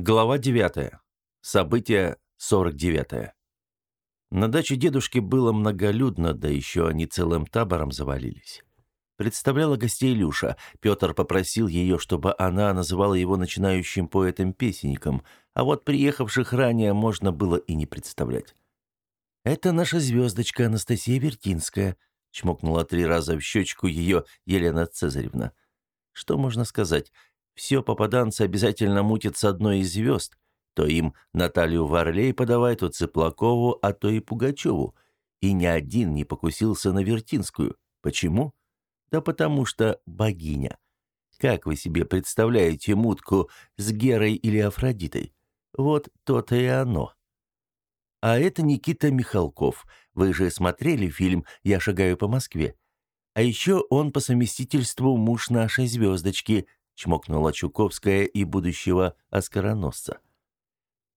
Глава 9. Событие 49. На даче дедушки было многолюдно, да еще они целым табором завалились. Представляла гостей Люша. Петр попросил ее, чтобы она называла его начинающим поэтом-песенником, а вот приехавших ранее можно было и не представлять. «Это наша звездочка Анастасия Вертинская», — чмокнула три раза в щечку ее Елена Цезаревна. «Что можно сказать? Все попаданцы обязательно мутят с одной из звезд. То им Наталью Варлей подавай, то Цыплакову, а то и Пугачеву. И ни один не покусился на Вертинскую. Почему? Да потому что богиня. Как вы себе представляете мутку с Герой или Афродитой? Вот то-то и оно. А это Никита Михалков. Вы же смотрели фильм «Я шагаю по Москве». А еще он по совместительству муж нашей звездочки – чмокнула Чуковская и будущего оскароносца.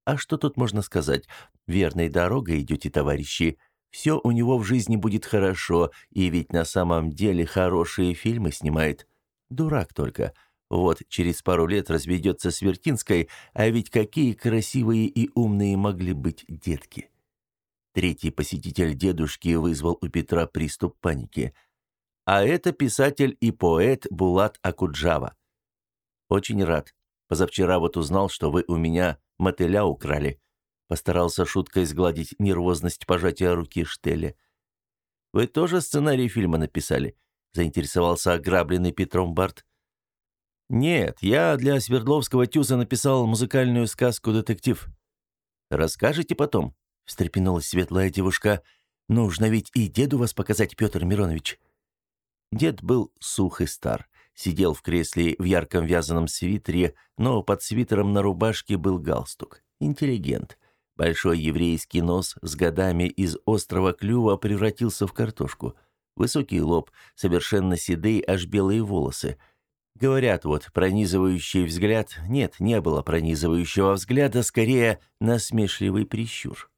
А что тут можно сказать? Верной дорогой идете, товарищи. Все у него в жизни будет хорошо, и ведь на самом деле хорошие фильмы снимает. Дурак только. Вот через пару лет разведется с Вертинской, а ведь какие красивые и умные могли быть детки. Третий посетитель дедушки вызвал у Петра приступ паники. А это писатель и поэт Булат Акуджава. «Очень рад. Позавчера вот узнал, что вы у меня мотыля украли». Постарался шуткой сгладить нервозность пожатия руки Штеля. «Вы тоже сценарий фильма написали?» — заинтересовался ограбленный Петром Барт. «Нет, я для Свердловского тюза написал музыкальную сказку «Детектив». «Расскажете потом?» — встрепенулась светлая девушка. «Нужно ведь и деду вас показать, Петр Миронович». Дед был сух и стар. Сидел в кресле в ярком вязаном свитере, но под свитером на рубашке был галстук. Интеллигент. Большой еврейский нос с годами из острого клюва превратился в картошку. Высокий лоб, совершенно седые, аж белые волосы. Говорят, вот, пронизывающий взгляд... Нет, не было пронизывающего взгляда, скорее насмешливый прищур.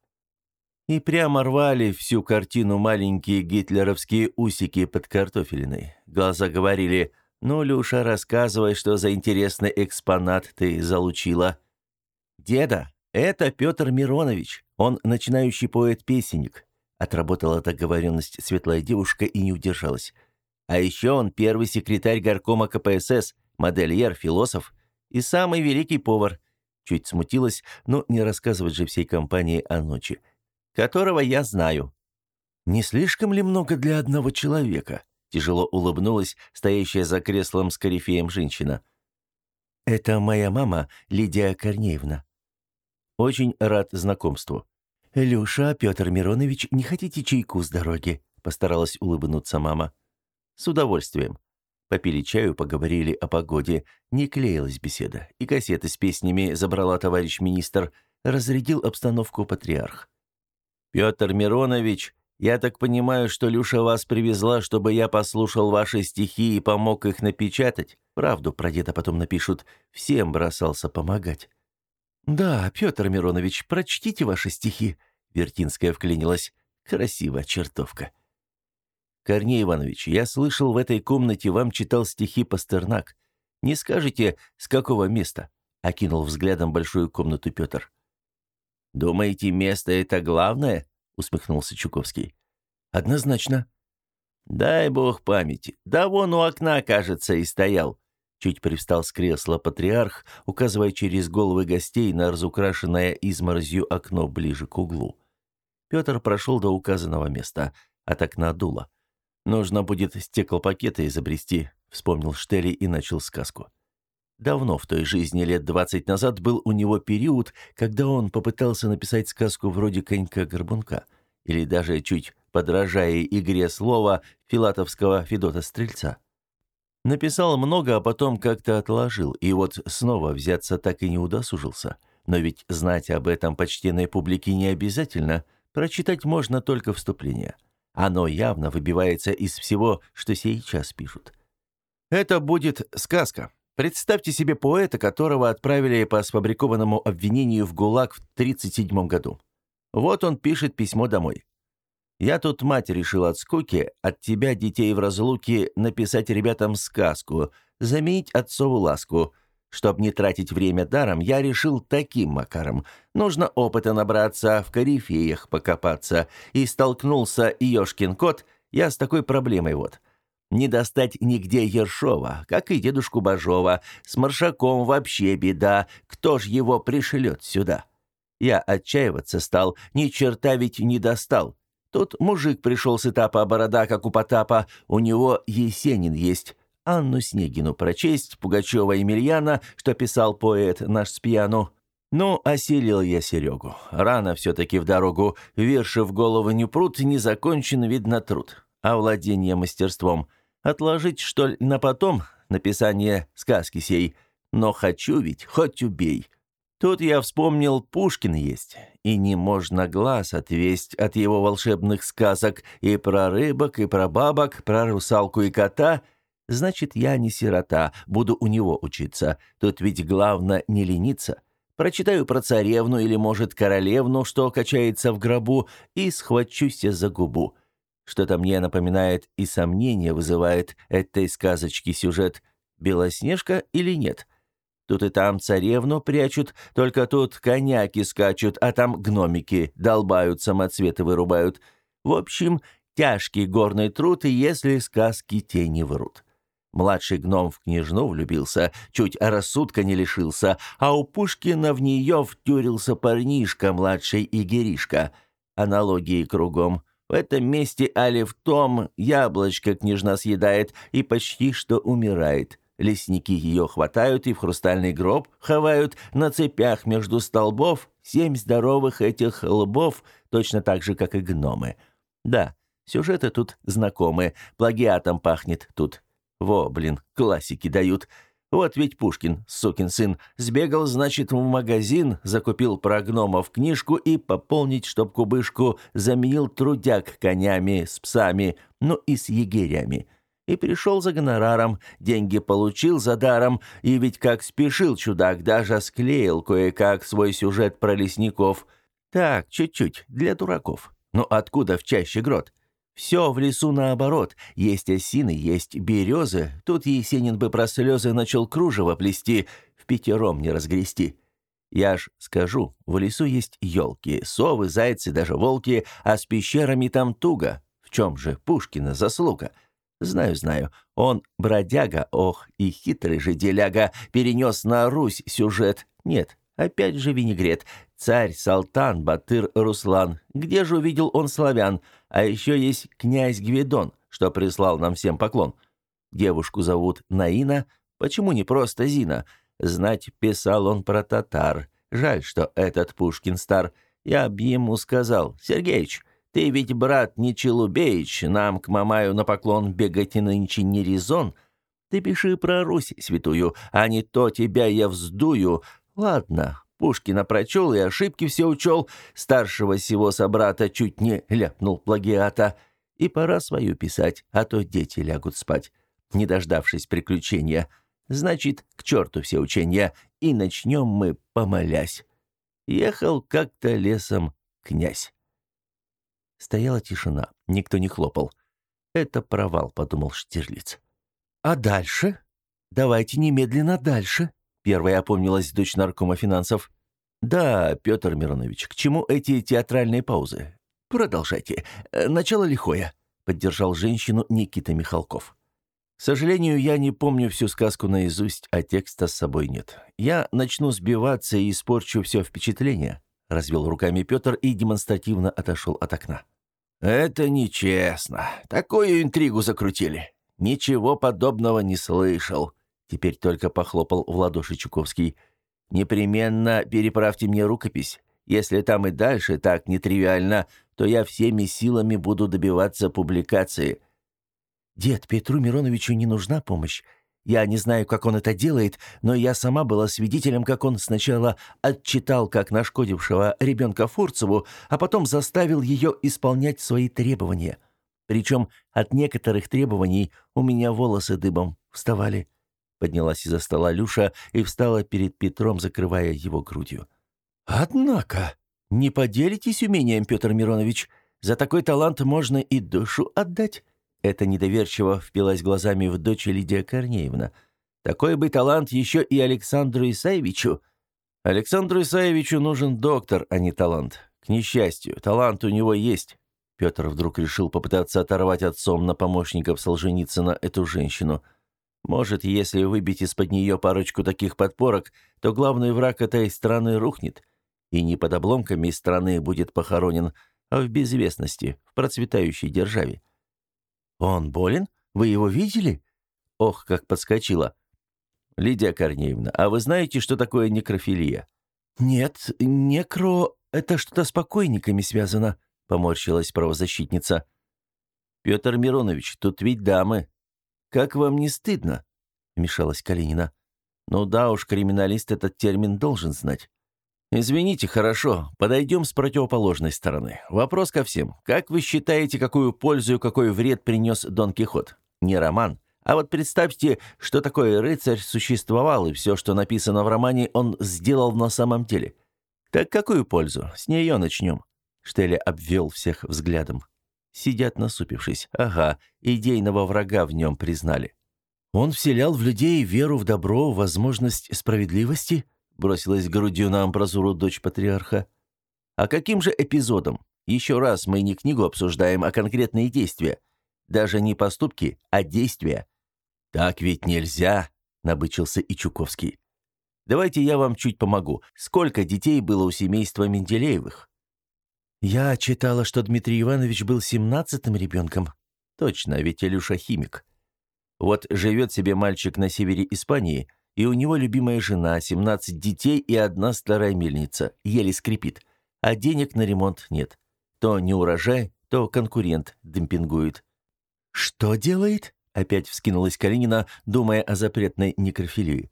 И прямо рвали всю картину маленькие гитлеровские усики под картофелиной. Глаза говорили «Ну, Люша, рассказывай, что за интересный экспонат ты залучила». «Деда, это Петр Миронович. Он начинающий поэт-песенник», — отработала договоренность светлая девушка и не удержалась. «А еще он первый секретарь горкома КПСС, модельер, философ и самый великий повар». Чуть смутилась, но не рассказывать же всей компании о ночи. «Которого я знаю». «Не слишком ли много для одного человека?» Тяжело улыбнулась стоящая за креслом с корифеем женщина. «Это моя мама, Лидия Корнеевна». «Очень рад знакомству». «Люша, Петр Миронович, не хотите чайку с дороги?» Постаралась улыбнуться мама. «С удовольствием». Попили чаю, поговорили о погоде. Не клеилась беседа. И кассеты с песнями забрала товарищ министр. Разрядил обстановку патриарх. «Петр Миронович, я так понимаю, что Люша вас привезла, чтобы я послушал ваши стихи и помог их напечатать? Правду про деда потом напишут. Всем бросался помогать». «Да, Петр Миронович, прочтите ваши стихи», — Вертинская вклинилась. «Красивая чертовка». «Корней Иванович, я слышал, в этой комнате вам читал стихи Пастернак. Не скажете, с какого места?» — окинул взглядом большую комнату Петр. «Думаете, место это главное?» — усмехнулся Чуковский. «Однозначно». «Дай бог памяти. Да вон у окна, кажется, и стоял». Чуть привстал с кресла патриарх, указывая через головы гостей на разукрашенное изморозью окно ближе к углу. Петр прошел до указанного места, от окна дуло. «Нужно будет стеклопакеты изобрести», — вспомнил Штели и начал сказку. Давно в той жизни, лет двадцать назад, был у него период, когда он попытался написать сказку вроде «Конька-горбунка», или даже чуть подражая игре слова филатовского Федота Стрельца. Написал много, а потом как-то отложил, и вот снова взяться так и не удосужился. Но ведь знать об этом почтенной публике не обязательно, прочитать можно только вступление. Оно явно выбивается из всего, что сейчас пишут. Это будет сказка, Представьте себе поэта, которого отправили по сфабрикованному обвинению в ГУЛАГ в 1937 году. Вот он пишет письмо домой. «Я тут, мать, решил от скуки, от тебя, детей в разлуке, написать ребятам сказку, заменить отцову ласку, Чтоб не тратить время даром, я решил таким макаром. Нужно опыта набраться, в корифеях покопаться. И столкнулся Ёшкин кот, я с такой проблемой вот. Не достать нигде Ершова, как и дедушку Бажова. С Маршаком вообще беда, кто ж его пришлет сюда? Я отчаиваться стал, ни черта ведь не достал. Тут мужик пришел с этапа борода, как у Потапа, у него Есенин есть. Анну Снегину прочесть, Пугачева Емельяна, что писал поэт наш с пьяну. Ну, осилил я Серегу. Рано все-таки в дорогу. Верши в голову не прут, не закончен, видно, труд. А владение мастерством. Отложить, что ли, на потом написание сказки сей. Но хочу ведь, хоть убей. Тут я вспомнил, Пушкин есть, и не можно глаз отвесть от его волшебных сказок и про рыбок, и про бабок, про русалку и кота — Значит, я не сирота, буду у него учиться. Тут ведь главное не лениться. Прочитаю про царевну или, может, королевну, что качается в гробу, и схвачусь за губу. Что-то мне напоминает и сомнение вызывает этой сказочки сюжет. Белоснежка или нет? Тут и там царевну прячут, только тут коняки скачут, а там гномики долбают, самоцветы вырубают. В общем, тяжкий горный труд, и если сказки те не врут. Младший гном в княжну влюбился, чуть рассудка не лишился, а у Пушкина в нее втюрился парнишка, младший Игеришка. Аналогии кругом. В этом месте в том яблочко княжна съедает и почти что умирает. Лесники ее хватают и в хрустальный гроб ховают на цепях между столбов семь здоровых этих лбов, точно так же, как и гномы. Да, сюжеты тут знакомы, плагиатом пахнет тут. Во, блин, классики дают. Вот ведь Пушкин, сукин сын, сбегал, значит, в магазин, закупил про гномов книжку и пополнить, чтоб кубышку заменил трудяк конями, с псами, ну и с егерями. И пришел за гонораром, деньги получил за даром, и ведь как спешил чудак, даже склеил кое-как свой сюжет про лесников. Так, чуть-чуть, для дураков. Но откуда в чаще грот? Все в лесу наоборот. Есть осины, есть березы. Тут Есенин бы про слезы начал кружево плести, в пятером не разгрести. Я ж скажу, в лесу есть елки, совы, зайцы, даже волки, а с пещерами там туго. В чем же Пушкина заслуга? Знаю, знаю, он бродяга, ох, и хитрый же деляга, перенес на Русь сюжет. Нет, опять же винегрет. Царь, Салтан, Батыр, Руслан. Где же увидел он славян? А еще есть князь Гвидон, что прислал нам всем поклон. Девушку зовут Наина, почему не просто Зина? Знать писал он про татар. Жаль, что этот Пушкин стар. Я б ему сказал, Сергеич, ты ведь, брат, не Челубеич, нам к Мамаю на поклон бегать и нынче не резон. Ты пиши про Русь святую, а не то тебя я вздую. Ладно, Пушкина прочел и ошибки все учел, старшего сего собрата чуть не ляпнул плагиата. И пора свою писать, а то дети лягут спать, не дождавшись приключения. Значит, к черту все учения, и начнем мы, помолясь. Ехал как-то лесом князь. Стояла тишина, никто не хлопал. «Это провал», — подумал Штирлиц. «А дальше? Давайте немедленно дальше», Первая опомнилась дочь наркома финансов. «Да, Петр Миронович, к чему эти театральные паузы? Продолжайте. Э, начало лихое», — поддержал женщину Никита Михалков. «К сожалению, я не помню всю сказку наизусть, а текста с собой нет. Я начну сбиваться и испорчу все впечатление», — развел руками Петр и демонстративно отошел от окна. «Это нечестно. Такую интригу закрутили. Ничего подобного не слышал», Теперь только похлопал в ладоши Чуковский. «Непременно переправьте мне рукопись. Если там и дальше так нетривиально, то я всеми силами буду добиваться публикации». «Дед, Петру Мироновичу не нужна помощь. Я не знаю, как он это делает, но я сама была свидетелем, как он сначала отчитал как нашкодившего ребенка Фурцеву, а потом заставил ее исполнять свои требования. Причем от некоторых требований у меня волосы дыбом вставали. Поднялась из-за стола Люша и встала перед Петром, закрывая его грудью. «Однако, не поделитесь умением, Петр Миронович. За такой талант можно и душу отдать». Это недоверчиво впилась глазами в дочь Лидия Корнеевна. Такой бы талант еще и Александру Исаевичу. Александру Исаевичу нужен доктор, а не талант. К несчастью, талант у него есть. Петр вдруг решил попытаться оторвать отцом на помощников Солженицына эту женщину. Может, если выбить из-под нее парочку таких подпорок, то главный враг этой страны рухнет. И не под обломками страны будет похоронен, а в безвестности, в процветающей державе. «Он болен? Вы его видели?» Ох, как подскочила. «Лидия Корнеевна, а вы знаете, что такое некрофилия?» «Нет, некро — это что-то с покойниками связано», — поморщилась правозащитница. «Петр Миронович, тут ведь дамы. Как вам не стыдно?» — вмешалась Калинина. «Ну да уж, криминалист этот термин должен знать». «Извините, хорошо. Подойдем с противоположной стороны. Вопрос ко всем. Как вы считаете, какую пользу и какой вред принес Дон Кихот? Не роман, а вот представьте, что такое рыцарь существовал, и все, что написано в романе, он сделал на самом деле. Так какую пользу? С нее начнем». Штеля обвел всех взглядом. Сидят насупившись. Ага, идейного врага в нем признали. «Он вселял в людей веру в добро, возможность справедливости?» бросилась грудью на амбразуру дочь патриарха. «А каким же эпизодом? Еще раз, мы не книгу обсуждаем, а конкретные действия. Даже не поступки, а действия. «Так ведь нельзя», — набычился и Чуковский. «Давайте я вам чуть помогу. Сколько детей было у семейства Менделеевых?» «Я читала, что Дмитрий Иванович был семнадцатым ребенком». «Точно, ведь Илюша химик. Вот живет себе мальчик на севере Испании, и у него любимая жена, семнадцать детей и одна старая мельница, еле скрипит, а денег на ремонт нет. То не урожай, то конкурент демпингует». «Что делает?» Опять вскинулась Калинина, думая о запретной некрофилии.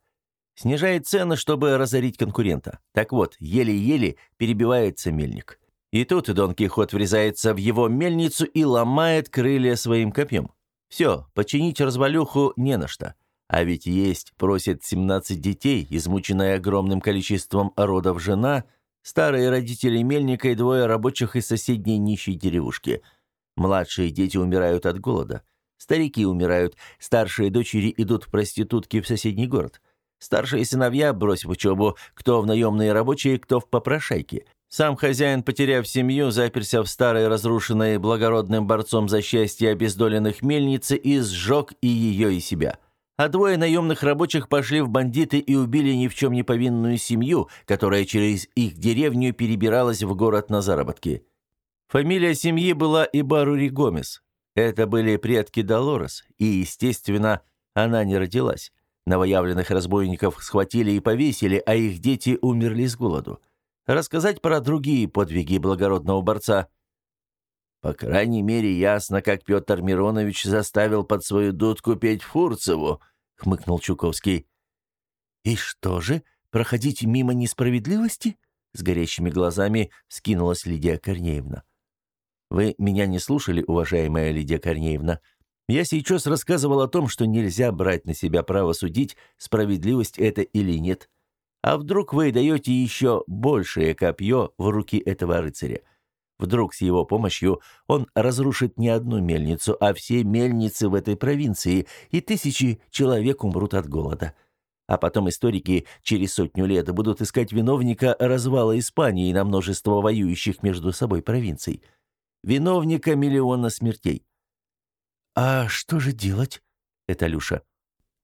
Снижает цены, чтобы разорить конкурента. Так вот, еле-еле перебивается мельник. И тут Дон Кихот врезается в его мельницу и ломает крылья своим копьем. Все, починить развалюху не на что. А ведь есть, просит 17 детей, измученная огромным количеством родов жена, старые родители мельника и двое рабочих из соседней нищей деревушки. Младшие дети умирают от голода. Старики умирают, старшие дочери идут в проститутки в соседний город. Старшие сыновья, бросив учебу, кто в наемные рабочие, кто в попрошайки. Сам хозяин, потеряв семью, заперся в старой разрушенной благородным борцом за счастье обездоленных мельнице и сжег и ее, и себя. А двое наемных рабочих пошли в бандиты и убили ни в чем не повинную семью, которая через их деревню перебиралась в город на заработки. Фамилия семьи была Ибарури Гомес, это были предки Долорес, и, естественно, она не родилась. Новоявленных разбойников схватили и повесили, а их дети умерли с голоду. Рассказать про другие подвиги благородного борца. По крайней мере, ясно, как Петр Миронович заставил под свою дудку петь Фурцеву, хмыкнул Чуковский. И что же, проходить мимо несправедливости? С горящими глазами скинулась Лидия Корнеевна. Вы меня не слушали, уважаемая Лидия Корнеевна. Я сейчас рассказывал о том, что нельзя брать на себя право судить, справедливость это или нет. А вдруг вы даете еще большее копье в руки этого рыцаря? Вдруг с его помощью он разрушит не одну мельницу, а все мельницы в этой провинции, и тысячи человек умрут от голода. А потом историки через сотню лет будут искать виновника развала Испании на множество воюющих между собой провинций виновника миллиона смертей. «А что же делать?» — это Люша.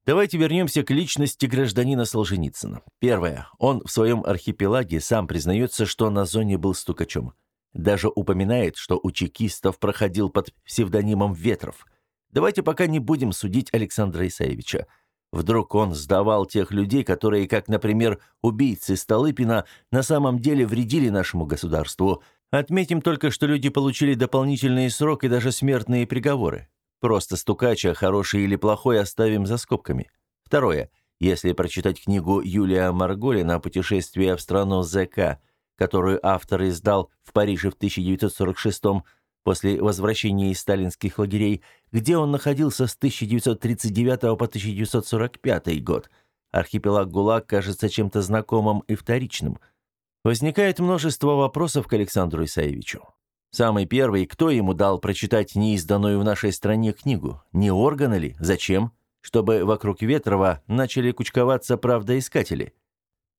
Давайте вернемся к личности гражданина Солженицына. Первое. Он в своем архипелаге сам признается, что на зоне был стукачом. Даже упоминает, что у чекистов проходил под псевдонимом Ветров. Давайте пока не будем судить Александра Исаевича. Вдруг он сдавал тех людей, которые, как, например, убийцы Столыпина, на самом деле вредили нашему государству – Отметим только, что люди получили дополнительный срок и даже смертные приговоры. Просто стукача, хороший или плохой, оставим за скобками. Второе. Если прочитать книгу Юлия Марголина «Путешествие в страну ЗК», которую автор издал в Париже в 1946 после возвращения из сталинских лагерей, где он находился с 1939 по 1945 год, архипелаг ГУЛАГ кажется чем-то знакомым и вторичным – Возникает множество вопросов к Александру Исаевичу. Самый первый, кто ему дал прочитать неизданную в нашей стране книгу? Не органы ли? Зачем? чтобы вокруг Ветрова начали кучковаться правдоискатели.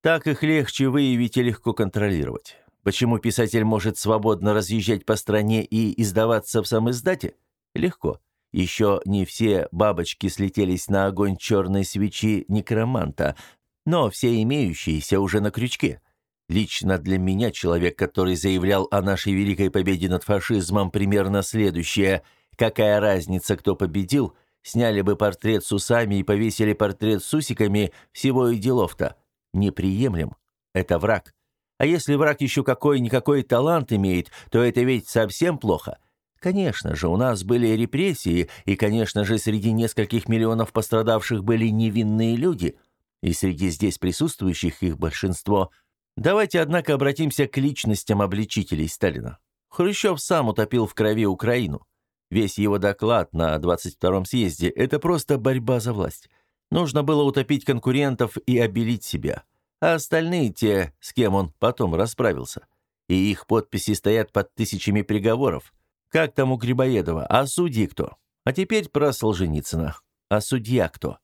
Так их легче выявить и легко контролировать. Почему писатель может свободно разъезжать по стране и издаваться в самиздате? Легко. Еще не все бабочки слетелись на огонь черной свечи некроманта, но все имеющиеся уже на крючке. Лично для меня человек, который заявлял о нашей великой победе над фашизмом, примерно следующее. Какая разница, кто победил? Сняли бы портрет с усами и повесили портрет с усиками, всего и делов-то. Неприемлем. Это враг. А если враг еще какой-никакой талант имеет, то это ведь совсем плохо. Конечно же, у нас были репрессии, и, конечно же, среди нескольких миллионов пострадавших были невинные люди, и среди здесь присутствующих их большинство. Давайте, однако, обратимся к личностям обличителей Сталина. Хрущев сам утопил в крови Украину. Весь его доклад на 22-м съезде – это просто борьба за власть. Нужно было утопить конкурентов и обелить себя – а остальные те, с кем он потом расправился. И их подписи стоят под тысячами приговоров. Как там у Грибоедова? А судьи кто? А теперь про Солженицына. А судья кто?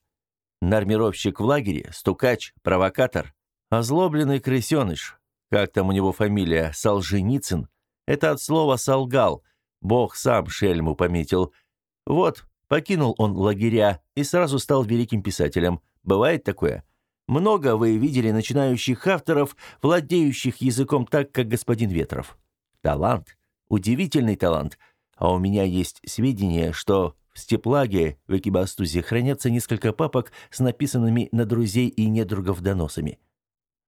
Нормировщик в лагере, стукач, провокатор, озлобленный крысеныш. Как там у него фамилия? Солженицын? Это от слова «солгал». Бог сам шельму пометил. Вот, покинул он лагеря и сразу стал великим писателем. Бывает такое? Много вы видели начинающих авторов, владеющих языком так, как господин Ветров. Талант. Удивительный талант. А у меня есть сведения, что в Степлаге в Экибастузе хранятся несколько папок с написанными на друзей и недругов доносами.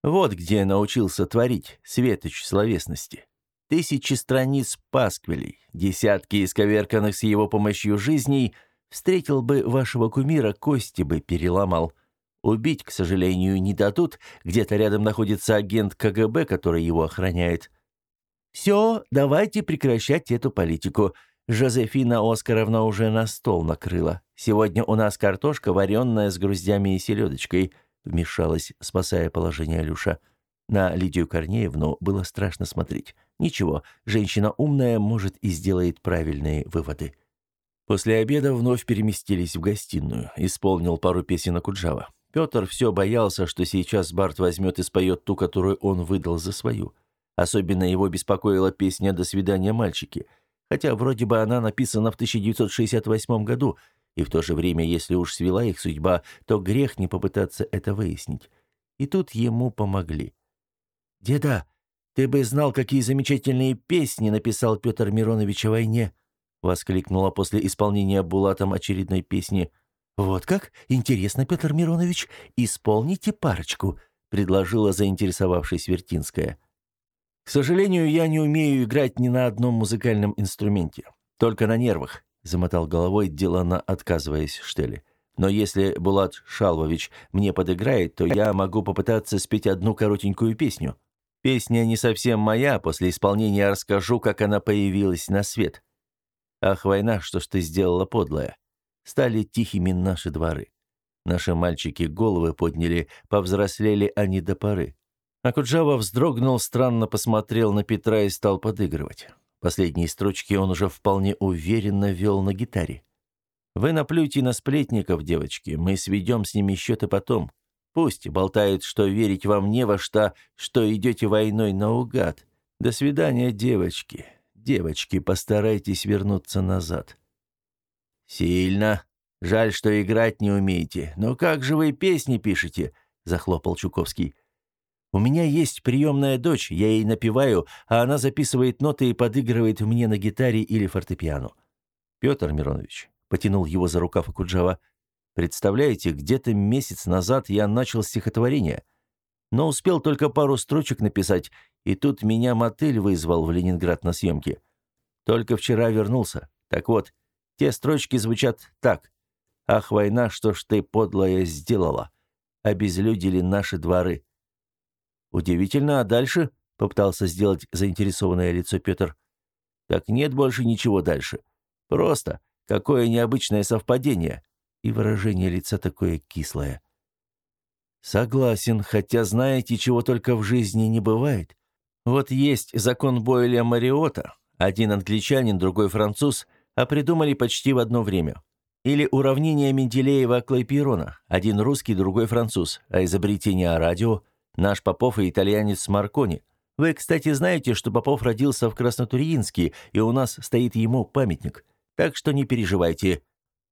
Вот где научился творить, светоч словесности. Тысячи страниц пасквилей, десятки исковерканных с его помощью жизней, встретил бы вашего кумира, кости бы переломал – Убить, к сожалению, не дадут. Где-то рядом находится агент КГБ, который его охраняет. Все, давайте прекращать эту политику. Жозефина Оскаровна уже на стол накрыла. Сегодня у нас картошка, вареная с груздями и селедочкой. Вмешалась, спасая положение Люша. На Лидию Корнеевну было страшно смотреть. Ничего, женщина умная, может, и сделает правильные выводы. После обеда вновь переместились в гостиную. Исполнил пару песен Акуджава. Петр все боялся, что сейчас Барт возьмет и споет ту, которую он выдал за свою. Особенно его беспокоила песня «До свидания, мальчики», хотя вроде бы она написана в 1968 году, и в то же время, если уж свела их судьба, то грех не попытаться это выяснить. И тут ему помогли. «Деда, ты бы знал, какие замечательные песни написал Петр Миронович о войне!» — воскликнула после исполнения Булатом очередной песни — «Вот как? Интересно, Петр Миронович, исполните парочку», — предложила заинтересовавшись Вертинская. «К сожалению, я не умею играть ни на одном музыкальном инструменте. Только на нервах», — замотал головой, делано отказываясь Штели. «Но если Булат Шалвович мне подыграет, то я могу попытаться спеть одну коротенькую песню. Песня не совсем моя, после исполнения расскажу, как она появилась на свет. Ах, война, что ж ты сделала подлая?» Стали тихими наши дворы. Наши мальчики головы подняли, повзрослели они до поры. А Куджава вздрогнул, странно посмотрел на Петра и стал подыгрывать. Последние строчки он уже вполне уверенно вел на гитаре. «Вы наплюйте на сплетников, девочки, мы сведем с ними счеты потом. Пусть болтают, что верить вам не во что, что идете войной наугад. До свидания, девочки. Девочки, постарайтесь вернуться назад». «Сильно. Жаль, что играть не умеете. Но как же вы песни пишете?» — захлопал Чуковский. «У меня есть приемная дочь, я ей напеваю, а она записывает ноты и подыгрывает мне на гитаре или фортепиано». «Петр Миронович», — потянул его за рукав Акуджава, «представляете, где-то месяц назад я начал стихотворение, но успел только пару строчек написать, и тут меня мотель вызвал в Ленинград на съемки. Только вчера вернулся. Так вот, — те строчки звучат так. «Ах, война, что ж ты, подлая, сделала? Обезлюдили наши дворы». Удивительно, а дальше? Попытался сделать заинтересованное лицо Петр. Так нет больше ничего дальше. Просто. Какое необычное совпадение. И выражение лица такое кислое. Согласен, хотя знаете, чего только в жизни не бывает. Вот есть закон Бойля Мариота. Один англичанин, другой француз, а придумали почти в одно время. Или уравнение Менделеева-Клайпирона. Один русский, другой француз. А изобретение радио – наш Попов и итальянец Маркони. Вы, кстати, знаете, что Попов родился в Краснотурьинске, и у нас стоит ему памятник. Так что не переживайте.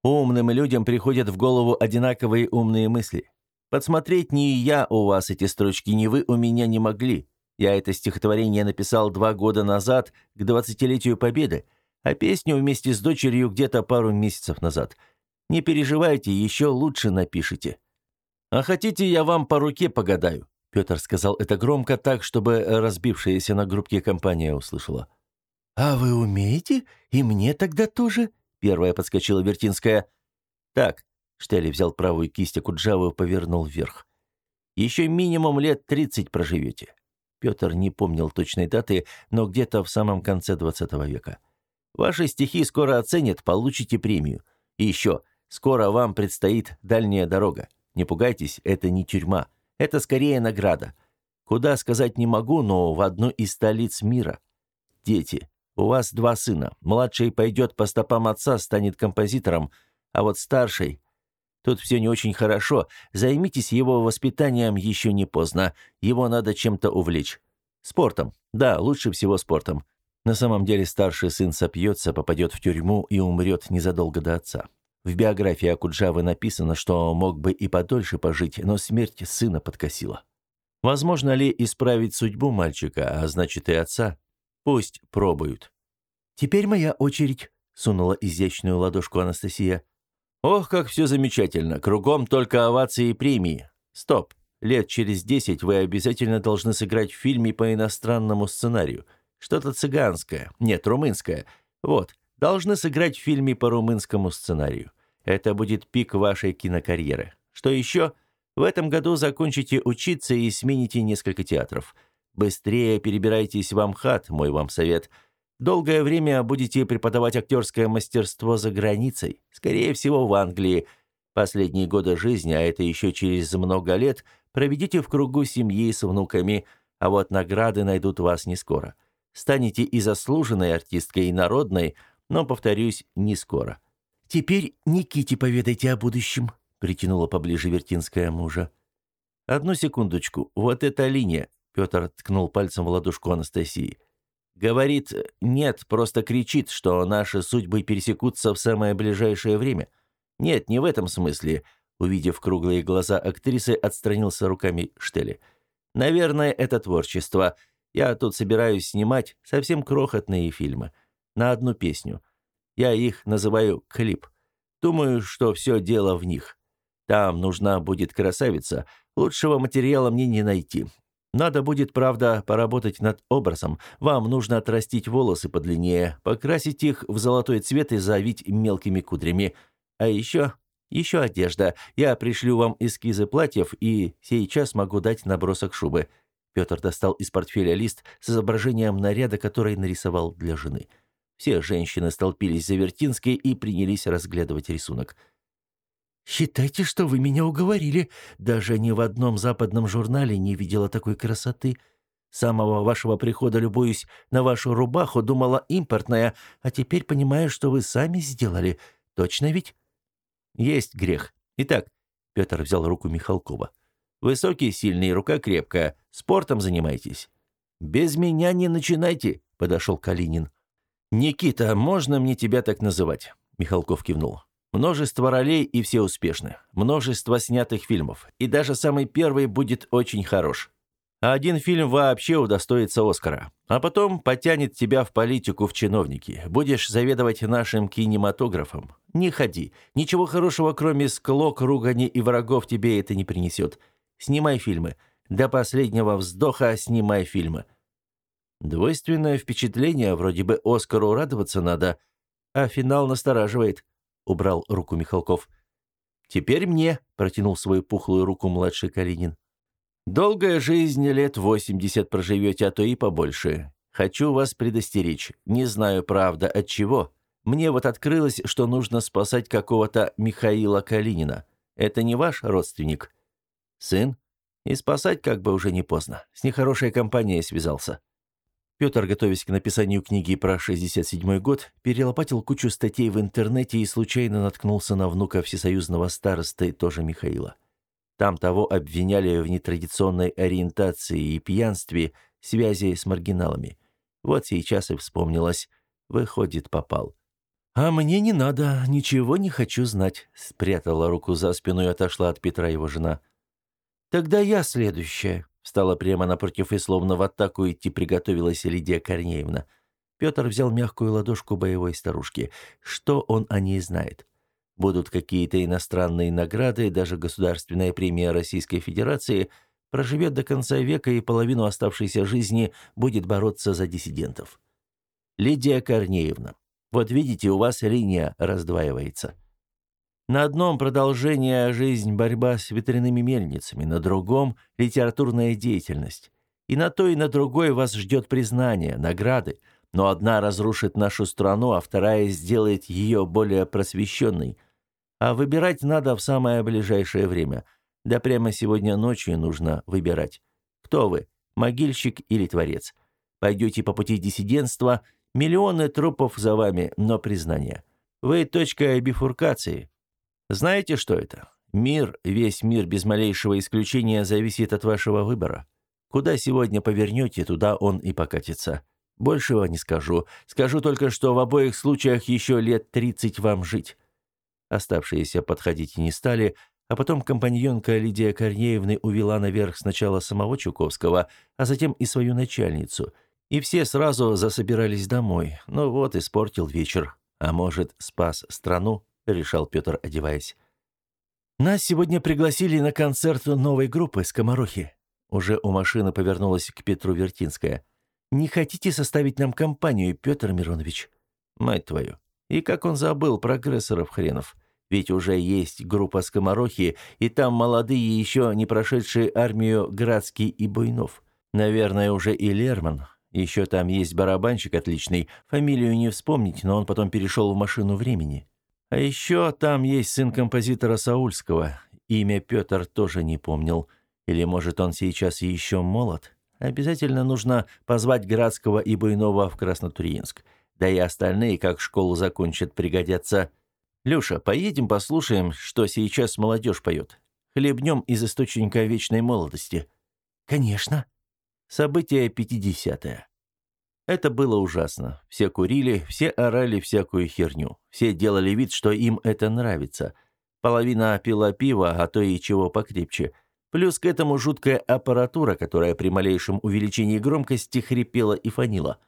Умным людям приходят в голову одинаковые умные мысли. Подсмотреть не я у вас эти строчки, не вы у меня не могли. Я это стихотворение написал два года назад, к двадцатилетию Победы, а песню вместе с дочерью где-то пару месяцев назад. Не переживайте, еще лучше напишите. А хотите, я вам по руке погадаю?» Петр сказал это громко так, чтобы разбившаяся на группке компания услышала. «А вы умеете? И мне тогда тоже?» Первая подскочила Вертинская. «Так», — Штели взял правую кисть Акуджаву и повернул вверх. «Еще минимум лет тридцать проживете». Петр не помнил точной даты, но где-то в самом конце двадцатого века. Ваши стихи скоро оценят, получите премию. И еще, скоро вам предстоит дальняя дорога. Не пугайтесь, это не тюрьма. Это скорее награда. Куда сказать не могу, но в одну из столиц мира. Дети, у вас два сына. Младший пойдет по стопам отца, станет композитором, а вот старший... Тут все не очень хорошо. Займитесь его воспитанием еще не поздно. Его надо чем-то увлечь. Спортом. Да, лучше всего спортом. На самом деле старший сын сопьется, попадет в тюрьму и умрет незадолго до отца. В биографии Акуджавы написано, что мог бы и подольше пожить, но смерть сына подкосила. Возможно ли исправить судьбу мальчика, а значит и отца? Пусть пробуют. «Теперь моя очередь», — сунула изящную ладошку Анастасия. «Ох, как все замечательно! Кругом только овации и премии. Стоп! Лет через десять вы обязательно должны сыграть в фильме по иностранному сценарию. Что-то цыганское. Нет, румынское. Вот. Должны сыграть в фильме по румынскому сценарию. Это будет пик вашей кинокарьеры. Что еще? В этом году закончите учиться и смените несколько театров. Быстрее перебирайтесь в Амхат, мой вам совет. Долгое время будете преподавать актерское мастерство за границей. Скорее всего, в Англии. Последние годы жизни, а это еще через много лет, проведите в кругу семьи с внуками, а вот награды найдут вас не скоро станете и заслуженной артисткой, и народной, но, повторюсь, не скоро. «Теперь Никите поведайте о будущем», — притянула поближе Вертинская мужа. «Одну секундочку. Вот эта линия», — Петр ткнул пальцем в ладошку Анастасии. «Говорит, нет, просто кричит, что наши судьбы пересекутся в самое ближайшее время. Нет, не в этом смысле». Увидев круглые глаза актрисы, отстранился руками Штели. «Наверное, это творчество. Я тут собираюсь снимать совсем крохотные фильмы. На одну песню. Я их называю «клип». Думаю, что все дело в них. Там нужна будет красавица. Лучшего материала мне не найти. Надо будет, правда, поработать над образом. Вам нужно отрастить волосы подлиннее, покрасить их в золотой цвет и завить мелкими кудрями. А еще... Еще одежда. Я пришлю вам эскизы платьев и сейчас могу дать набросок шубы. Петр достал из портфеля лист с изображением наряда, который нарисовал для жены. Все женщины столпились за Вертинской и принялись разглядывать рисунок. «Считайте, что вы меня уговорили. Даже ни в одном западном журнале не видела такой красоты. С самого вашего прихода любуюсь на вашу рубаху, думала импортная, а теперь понимаю, что вы сами сделали. Точно ведь?» «Есть грех. Итак», — Петр взял руку Михалкова. Высокий, сильный, рука крепкая. Спортом занимайтесь». «Без меня не начинайте», — подошел Калинин. «Никита, можно мне тебя так называть?» Михалков кивнул. «Множество ролей, и все успешны. Множество снятых фильмов. И даже самый первый будет очень хорош. А один фильм вообще удостоится Оскара. А потом потянет тебя в политику, в чиновники. Будешь заведовать нашим кинематографом. Не ходи. Ничего хорошего, кроме склок, ругани и врагов, тебе это не принесет. Снимай фильмы. До последнего вздоха снимай фильмы. Двойственное впечатление, вроде бы Оскару радоваться надо, а финал настораживает, убрал руку Михалков. Теперь мне, протянул свою пухлую руку младший Калинин. Долгая жизнь, лет восемьдесят проживете, а то и побольше. Хочу вас предостеречь. Не знаю, правда, от чего. Мне вот открылось, что нужно спасать какого-то Михаила Калинина. Это не ваш родственник? Сын? И спасать как бы уже не поздно. С нехорошей компанией связался. Петр, готовясь к написанию книги про 67-й год, перелопатил кучу статей в интернете и случайно наткнулся на внука всесоюзного старосты, тоже Михаила. Там того обвиняли в нетрадиционной ориентации и пьянстве, связи с маргиналами. Вот сейчас и вспомнилось. Выходит, попал. «А мне не надо, ничего не хочу знать», — спрятала руку за спину и отошла от Петра его жена. «Тогда я следующая», — встала прямо напротив и словно в атаку идти приготовилась Лидия Корнеевна. Петр взял мягкую ладошку боевой старушки. Что он о ней знает? Будут какие-то иностранные награды, даже государственная премия Российской Федерации — проживет до конца века и половину оставшейся жизни будет бороться за диссидентов. Лидия Корнеевна, вот видите, у вас линия раздваивается. На одном продолжение жизнь, борьба с ветряными мельницами, на другом – литературная деятельность. И на то, и на другой вас ждет признание, награды, но одна разрушит нашу страну, а вторая сделает ее более просвещенной. А выбирать надо в самое ближайшее время – да прямо сегодня ночью нужно выбирать. Кто вы, могильщик или творец? Пойдете по пути диссидентства, миллионы трупов за вами, но признание. Вы точка бифуркации. Знаете, что это? Мир, весь мир без малейшего исключения зависит от вашего выбора. Куда сегодня повернете, туда он и покатится. Большего не скажу. Скажу только, что в обоих случаях еще лет 30 вам жить. Оставшиеся подходить не стали, а потом компаньонка Лидия Корнеевны увела наверх сначала самого Чуковского, а затем и свою начальницу. И все сразу засобирались домой. Ну вот, испортил вечер. А может, спас страну, решал Петр, одеваясь. Нас сегодня пригласили на концерт новой группы «Скоморохи». Уже у машины повернулась к Петру Вертинская. «Не хотите составить нам компанию, Петр Миронович?» «Мать твою! И как он забыл прогрессоров хренов!» Ведь уже есть группа скоморохи, и там молодые, еще не прошедшие армию Градский и Буйнов. Наверное, уже и Лерман. Еще там есть барабанщик отличный, фамилию не вспомнить, но он потом перешел в машину времени. А еще там есть сын композитора Саульского. Имя Петр тоже не помнил. Или, может, он сейчас еще молод? Обязательно нужно позвать Градского и Буйнова в Краснотурьинск. Да и остальные, как школу закончат, пригодятся Люша, поедем послушаем, что сейчас молодежь поет. Хлебнем из источника вечной молодости». «Конечно». Событие 50-е. Это было ужасно. Все курили, все орали всякую херню. Все делали вид, что им это нравится. Половина пила пиво, а то и чего покрепче. Плюс к этому жуткая аппаратура, которая при малейшем увеличении громкости хрипела и фонила.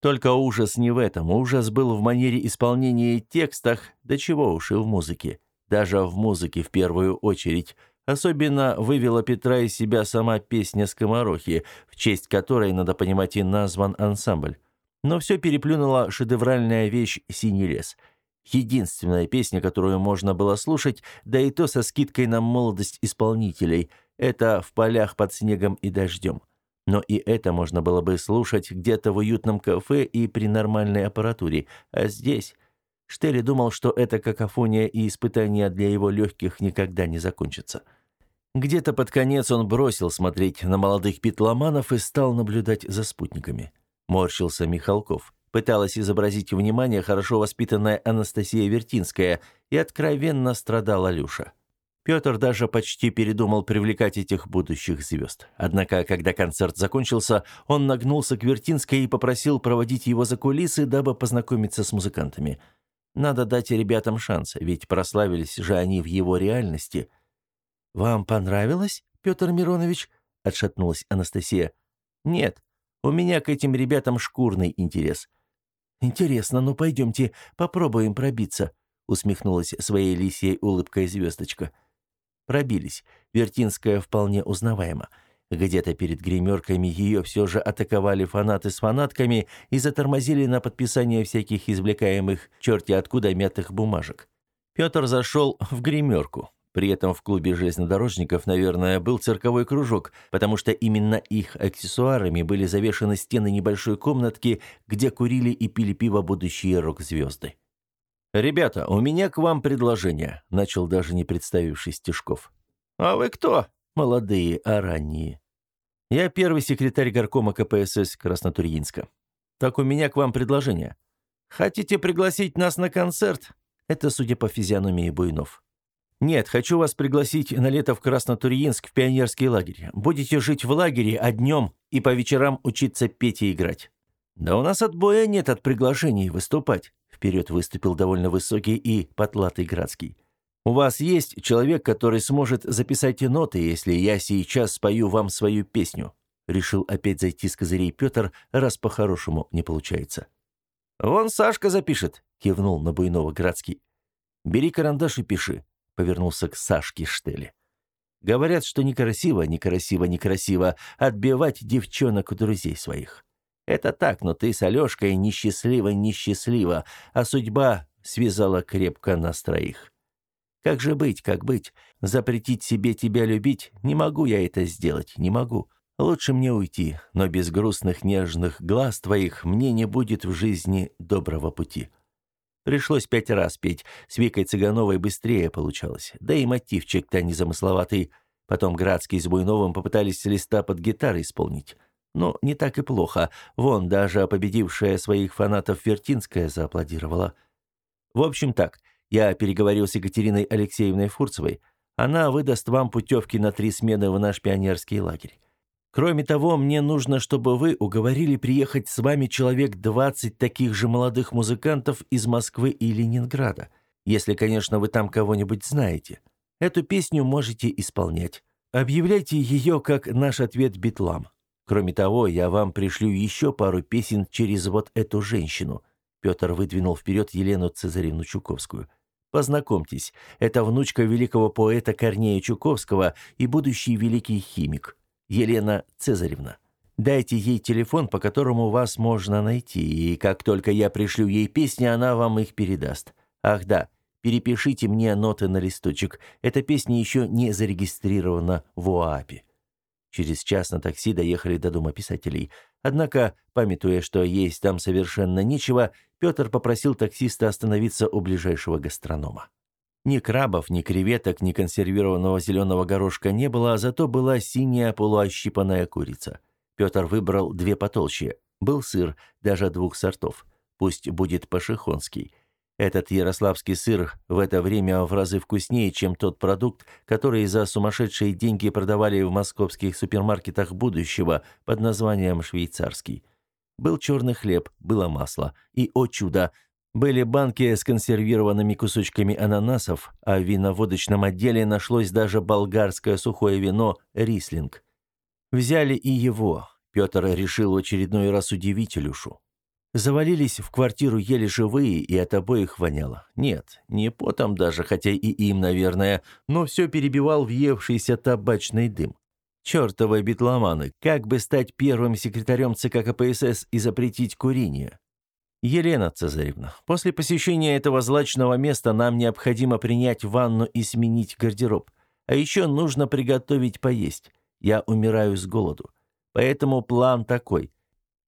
Только ужас не в этом. Ужас был в манере исполнения текстах, да чего уж и в музыке. Даже в музыке в первую очередь. Особенно вывела Петра из себя сама песня «Скоморохи», в честь которой, надо понимать, и назван ансамбль. Но все переплюнула шедевральная вещь «Синий лес». Единственная песня, которую можно было слушать, да и то со скидкой на молодость исполнителей, это «В полях под снегом и дождем». Но и это можно было бы слушать где-то в уютном кафе и при нормальной аппаратуре. А здесь... Штери думал, что эта какофония и испытания для его легких никогда не закончатся. Где-то под конец он бросил смотреть на молодых питломанов и стал наблюдать за спутниками. Морщился Михалков. Пыталась изобразить внимание хорошо воспитанная Анастасия Вертинская, и откровенно страдала Люша. Петр даже почти передумал привлекать этих будущих звезд. Однако, когда концерт закончился, он нагнулся к Вертинской и попросил проводить его за кулисы, дабы познакомиться с музыкантами. Надо дать ребятам шанс, ведь прославились же они в его реальности. «Вам понравилось, Петр Миронович?» — отшатнулась Анастасия. «Нет, у меня к этим ребятам шкурный интерес». «Интересно, ну пойдемте, попробуем пробиться», — усмехнулась своей лисьей улыбкой звездочка. Пробились. Вертинская вполне узнаваема. Где-то перед гримерками ее все же атаковали фанаты с фанатками и затормозили на подписание всяких извлекаемых черти откуда мятых бумажек. Петр зашел в гримерку. При этом в клубе железнодорожников, наверное, был цирковой кружок, потому что именно их аксессуарами были завешены стены небольшой комнатки, где курили и пили пиво будущие рок-звезды. «Ребята, у меня к вам предложение», — начал даже не представившись Тишков. «А вы кто?» «Молодые, а ранние». Я первый секретарь горкома КПСС Краснотурьинска. Так у меня к вам предложение. Хотите пригласить нас на концерт? Это судя по физиономии Буйнов. Нет, хочу вас пригласить на лето в Краснотурьинск в пионерский лагерь. Будете жить в лагере, а днем и по вечерам учиться петь и играть. Да у нас отбоя нет от приглашений выступать. Вперед выступил довольно высокий и потлатый Градский. У вас есть человек, который сможет записать ноты, если я сейчас спою вам свою песню. Решил опять зайти с козырей Петр, раз по-хорошему не получается. «Вон Сашка запишет», — кивнул на Буйнова Градский. «Бери карандаш и пиши», — повернулся к Сашке Штеле. «Говорят, что некрасиво, некрасиво, некрасиво отбивать девчонок у друзей своих. Это так, но ты с Алешкой несчастлива, несчастлива, а судьба связала крепко нас троих. Как же быть, как быть? Запретить себе тебя любить? Не могу я это сделать, не могу. Лучше мне уйти, но без грустных нежных глаз твоих мне не будет в жизни доброго пути. Пришлось пять раз петь, с Викой Цыгановой быстрее получалось. Да и мотивчик-то незамысловатый. Потом Градский с Буйновым попытались листа под гитарой исполнить. Но не так и плохо. Вон, даже победившая своих фанатов Вертинская зааплодировала. В общем так, я переговорил с Екатериной Алексеевной Фурцевой. Она выдаст вам путевки на три смены в наш пионерский лагерь. Кроме того, мне нужно, чтобы вы уговорили приехать с вами человек 20 таких же молодых музыкантов из Москвы и Ленинграда, если, конечно, вы там кого-нибудь знаете. Эту песню можете исполнять. Объявляйте ее как наш ответ битлам. Кроме того, я вам пришлю еще пару песен через вот эту женщину. Петр выдвинул вперед Елену Цезаревну Чуковскую. Познакомьтесь, это внучка великого поэта Корнея Чуковского и будущий великий химик. Елена Цезаревна. Дайте ей телефон, по которому вас можно найти, и как только я пришлю ей песни, она вам их передаст. Ах да, перепишите мне ноты на листочек. Эта песня еще не зарегистрирована в ОАПе. Через час на такси доехали до дома писателей. Однако, памятуя, что есть там совершенно нечего, Петр попросил таксиста остановиться у ближайшего гастронома. Ни крабов, ни креветок, ни консервированного зеленого горошка не было, а зато была синяя полуощипанная курица. Петр выбрал две потолще. Был сыр, даже двух сортов. Пусть будет пашихонский. Этот ярославский сыр в это время в разы вкуснее, чем тот продукт, который за сумасшедшие деньги продавали в московских супермаркетах будущего под названием «швейцарский». Был черный хлеб, было масло. И, о чудо, были банки с консервированными кусочками ананасов, а в виноводочном отделе нашлось даже болгарское сухое вино «Рислинг». Взяли и его. Петр решил очередной раз удивить Илюшу. Завалились в квартиру еле живые, и от обоих воняло. Нет, не потом даже, хотя и им, наверное, но все перебивал въевшийся табачный дым. Чертовы битломаны, как бы стать первым секретарем ЦК КПСС и запретить курение? «Елена Цезаревна, после посещения этого злачного места нам необходимо принять ванну и сменить гардероб. А еще нужно приготовить поесть. Я умираю с голоду. Поэтому план такой.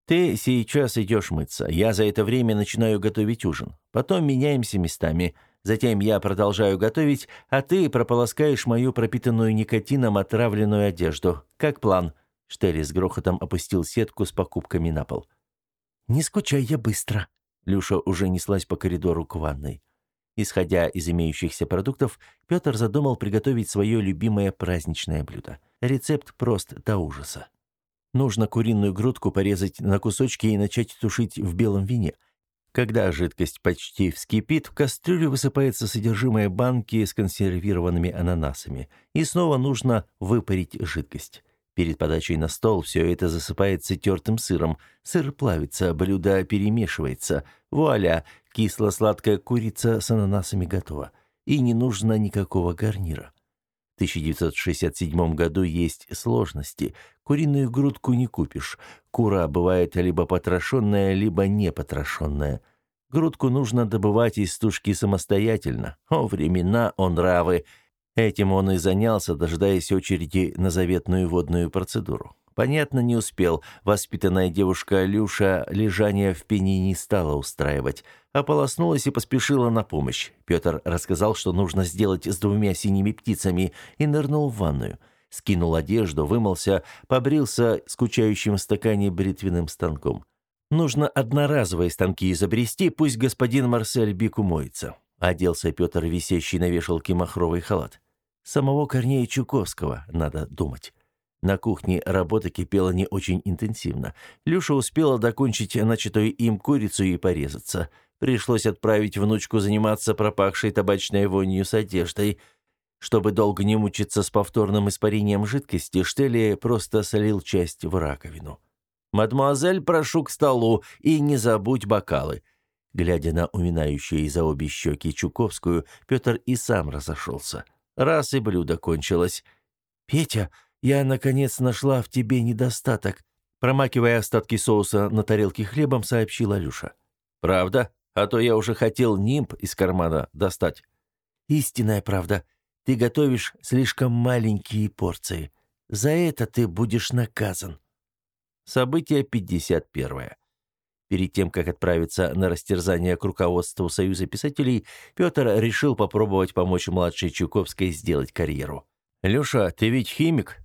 Ты сейчас идешь мыться. Я за это время начинаю готовить ужин. Потом меняемся местами. Затем я продолжаю готовить, а ты прополоскаешь мою пропитанную никотином отравленную одежду. Как план?» Штелли с грохотом опустил сетку с покупками на пол. «Не скучай, я быстро». Люша уже неслась по коридору к ванной. Исходя из имеющихся продуктов, Петр задумал приготовить свое любимое праздничное блюдо. Рецепт прост до ужаса. Нужно куриную грудку порезать на кусочки и начать тушить в белом вине. Когда жидкость почти вскипит, в кастрюлю высыпается содержимое банки с консервированными ананасами. И снова нужно выпарить жидкость. Перед подачей на стол все это засыпается тертым сыром. Сыр плавится, блюдо перемешивается. Вуаля, кисло-сладкая курица с ананасами готова. И не нужно никакого гарнира. В 1967 году есть сложности. Куриную грудку не купишь. Кура бывает либо потрошенная, либо не потрошенная. Грудку нужно добывать из тушки самостоятельно. О, времена, о нравы. Этим он и занялся, дожидаясь очереди на заветную водную процедуру. Понятно, не успел. Воспитанная девушка Люша лежание в пени не стала устраивать. Ополоснулась и поспешила на помощь. Петр рассказал, что нужно сделать с двумя синими птицами, и нырнул в ванную. скинул одежду, вымылся, побрился скучающим в стакане бритвенным станком. Нужно одноразовые станки изобрести, пусть господин Марсель Бик умоется. Оделся Петр, висящий на вешалке махровый халат. Самого Корнея Чуковского, надо думать. На кухне работа кипела не очень интенсивно. Люша успела докончить начатую им курицу и порезаться. Пришлось отправить внучку заниматься пропахшей табачной вонью с одеждой. Чтобы долго не мучиться с повторным испарением жидкости, Штели просто солил часть в раковину. «Мадемуазель, прошу к столу, и не забудь бокалы». Глядя на уминающую за обе щеки Чуковскую, Петр и сам разошелся. Раз и блюдо кончилось. «Петя, я, наконец, нашла в тебе недостаток», промакивая остатки соуса на тарелке хлебом, сообщила Люша. «Правда? А то я уже хотел нимб из кармана достать». «Истинная правда. Ты готовишь слишком маленькие порции. За это ты будешь наказан». Событие 51. Перед тем, как отправиться на растерзание к руководству Союза писателей, Петр решил попробовать помочь младшей Чуковской сделать карьеру. «Леша, ты ведь химик?»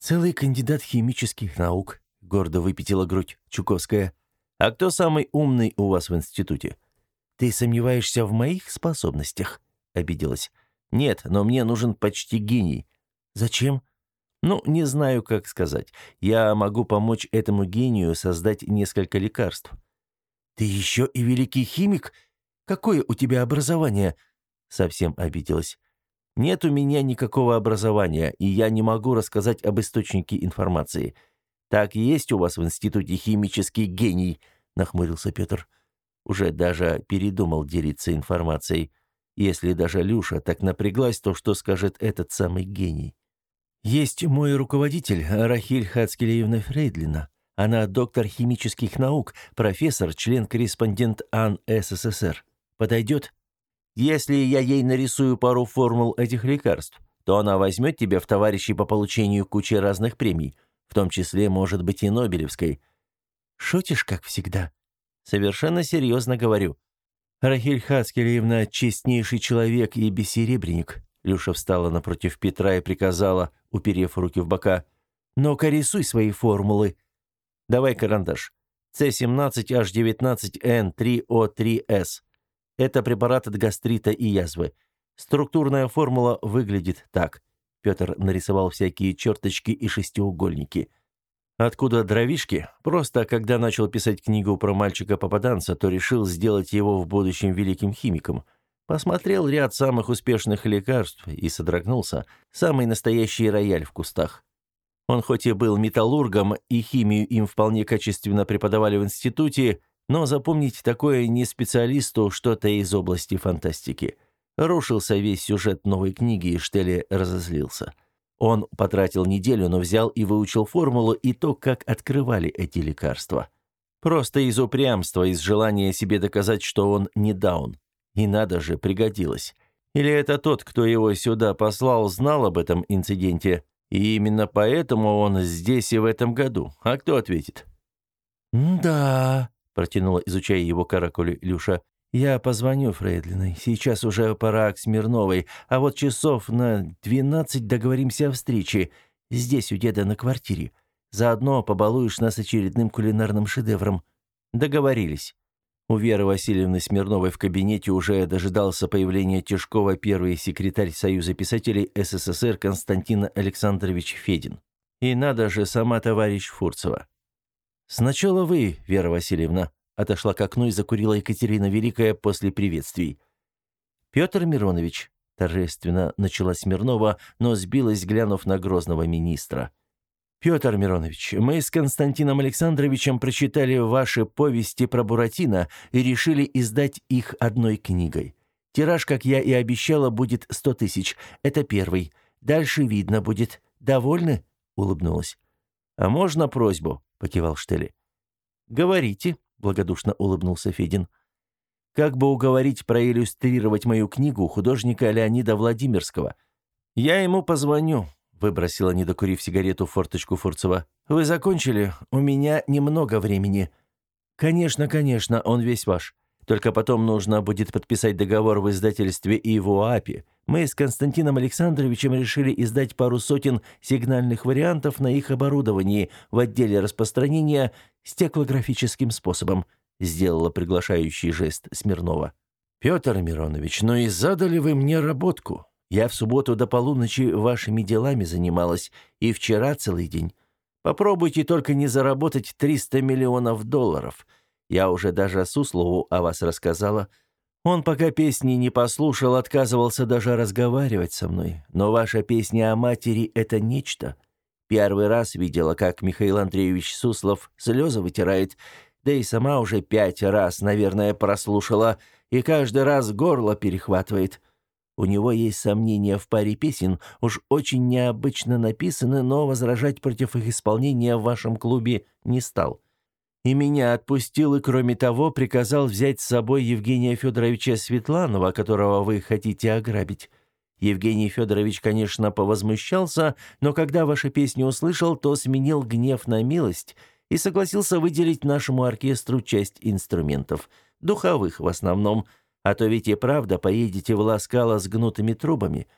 «Целый кандидат химических наук», — гордо выпятила грудь Чуковская. «А кто самый умный у вас в институте?» «Ты сомневаешься в моих способностях?» — обиделась. «Нет, но мне нужен почти гений». «Зачем?» «Ну, не знаю, как сказать. Я могу помочь этому гению создать несколько лекарств». «Ты еще и великий химик? Какое у тебя образование?» Совсем обиделась. «Нет у меня никакого образования, и я не могу рассказать об источнике информации. Так есть у вас в институте химический гений?» — нахмурился Петр. Уже даже передумал делиться информацией. Если даже Люша так напряглась, то что скажет этот самый гений? «Есть мой руководитель, Рахиль Хацкелеевна Фрейдлина. Она доктор химических наук, профессор, член-корреспондент АН СССР. Подойдет? Если я ей нарисую пару формул этих лекарств, то она возьмет тебя в товарищи по получению кучи разных премий, в том числе, может быть, и Нобелевской. Шутишь, как всегда? Совершенно серьезно говорю. Рахиль Хацкелевна – честнейший человек и бессеребренник. Люша встала напротив Петра и приказала, уперев руки в бока, «Ну-ка, рисуй свои формулы. Давай карандаш. С17H19N3O3S. Это препарат от гастрита и язвы. Структурная формула выглядит так. Петр нарисовал всякие черточки и шестиугольники. Откуда дровишки? Просто когда начал писать книгу про мальчика-попаданца, то решил сделать его в будущем великим химиком. Посмотрел ряд самых успешных лекарств и содрогнулся. Самый настоящий рояль в кустах. Он хоть и был металлургом, и химию им вполне качественно преподавали в институте, но запомнить такое не специалисту что-то из области фантастики. Рушился весь сюжет новой книги, и Штелли разозлился. Он потратил неделю, но взял и выучил формулу и то, как открывали эти лекарства. Просто из упрямства, из желания себе доказать, что он не даун. И надо же, пригодилось. Или это тот, кто его сюда послал, знал об этом инциденте, и именно поэтому он здесь и в этом году. А кто ответит? «Да», — протянула, изучая его каракули Люша. «Я позвоню Фрейдлиной. Сейчас уже пора к Смирновой, а вот часов на двенадцать договоримся о встрече. Здесь у деда на квартире. Заодно побалуешь нас очередным кулинарным шедевром. Договорились». У Веры Васильевны Смирновой в кабинете уже дожидался появления Тишкова первый секретарь Союза писателей СССР Константин Александрович Федин. И надо же, сама товарищ Фурцева. «Сначала вы, Вера Васильевна», — отошла к окну и закурила Екатерина Великая после приветствий. «Петр Миронович», — торжественно начала Смирнова, но сбилась, глянув на грозного министра. «Петр Миронович, мы с Константином Александровичем прочитали ваши повести про Буратино и решили издать их одной книгой. Тираж, как я и обещала, будет сто тысяч. Это первый. Дальше видно будет. Довольны?» — улыбнулась. «А можно просьбу?» — покивал Штели. «Говорите», — благодушно улыбнулся Федин. «Как бы уговорить проиллюстрировать мою книгу художника Леонида Владимирского? Я ему позвоню, выбросила, не докурив сигарету, форточку Фурцева. «Вы закончили? У меня немного времени». «Конечно, конечно, он весь ваш. Только потом нужно будет подписать договор в издательстве и в УАПе. Мы с Константином Александровичем решили издать пару сотен сигнальных вариантов на их оборудовании в отделе распространения стеклографическим способом», сделала приглашающий жест Смирнова. «Петр Миронович, ну и задали вы мне работку. Я в субботу до полуночи вашими делами занималась, и вчера целый день. Попробуйте только не заработать 300 миллионов долларов». Я уже даже Суслову о вас рассказала. Он пока песни не послушал, отказывался даже разговаривать со мной. Но ваша песня о матери — это нечто. Первый раз видела, как Михаил Андреевич Суслов слезы вытирает, да и сама уже пять раз, наверное, прослушала, и каждый раз горло перехватывает. У него есть сомнения в паре песен, уж очень необычно написаны, но возражать против их исполнения в вашем клубе не стал и меня отпустил, и, кроме того, приказал взять с собой Евгения Федоровича Светланова, которого вы хотите ограбить. Евгений Федорович, конечно, повозмущался, но когда ваши песни услышал, то сменил гнев на милость и согласился выделить нашему оркестру часть инструментов, духовых в основном, а то ведь и правда поедете в Ласкало с гнутыми трубами.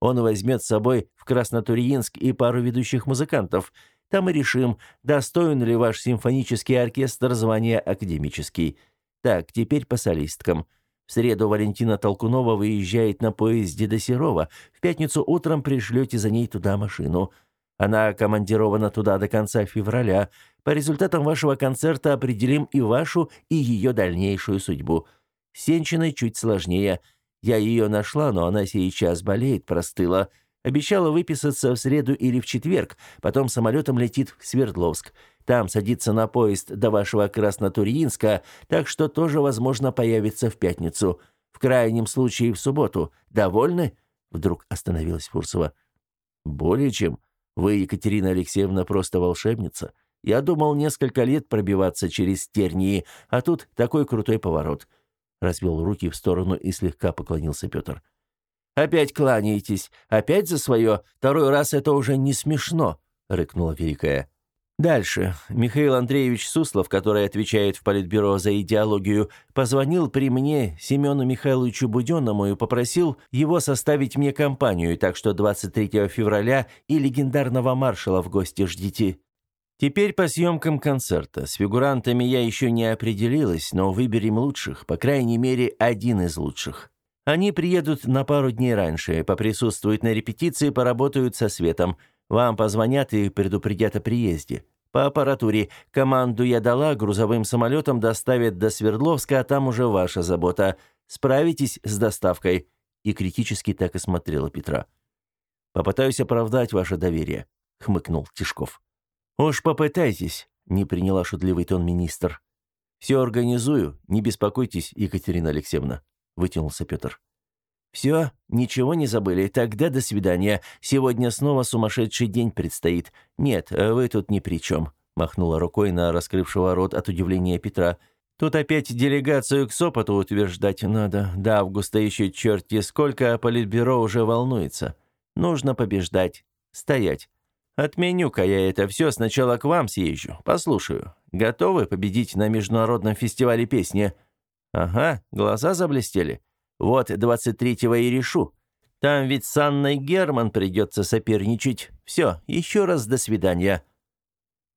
Он возьмет с собой в Краснотурьинск и пару ведущих музыкантов – там и решим, достоин ли ваш симфонический оркестр звания академический. Так, теперь по солисткам. В среду Валентина Толкунова выезжает на поезде до Серова. В пятницу утром пришлете за ней туда машину. Она командирована туда до конца февраля. По результатам вашего концерта определим и вашу, и ее дальнейшую судьбу. С Сенчиной чуть сложнее. Я ее нашла, но она сейчас болеет, простыла. Обещала выписаться в среду или в четверг, потом самолетом летит в Свердловск. Там садится на поезд до вашего Краснотурьинска, так что тоже, возможно, появится в пятницу. В крайнем случае в субботу. Довольны?» Вдруг остановилась Фурсова. «Более чем. Вы, Екатерина Алексеевна, просто волшебница. Я думал несколько лет пробиваться через тернии, а тут такой крутой поворот». Развел руки в сторону и слегка поклонился Петр. Опять кланяетесь, опять за свое. Второй раз это уже не смешно», — рыкнула Великая. Дальше. Михаил Андреевич Суслов, который отвечает в Политбюро за идеологию, позвонил при мне Семену Михайловичу Буденному и попросил его составить мне компанию, так что 23 февраля и легендарного маршала в гости ждите. Теперь по съемкам концерта. С фигурантами я еще не определилась, но выберем лучших, по крайней мере, один из лучших. Они приедут на пару дней раньше, поприсутствуют на репетиции, поработают со светом. Вам позвонят и предупредят о приезде. По аппаратуре. Команду я дала, грузовым самолетом доставят до Свердловска, а там уже ваша забота. Справитесь с доставкой?» И критически так и смотрела Петра. «Попытаюсь оправдать ваше доверие», — хмыкнул Тишков. «Уж попытайтесь», — не приняла шутливый тон министр. «Все организую, не беспокойтесь, Екатерина Алексеевна» вытянулся Петр. «Все, ничего не забыли. Тогда до свидания. Сегодня снова сумасшедший день предстоит. Нет, вы тут ни при чем», — махнула рукой на раскрывшего рот от удивления Петра. «Тут опять делегацию к Сопоту утверждать надо. До августа еще черти сколько, а Политбюро уже волнуется. Нужно побеждать. Стоять. Отменю-ка я это все, сначала к вам съезжу. Послушаю. Готовы победить на международном фестивале песни?» Ага, глаза заблестели. Вот 23-го и решу. Там ведь с Анной Герман придется соперничать. Все, еще раз до свидания».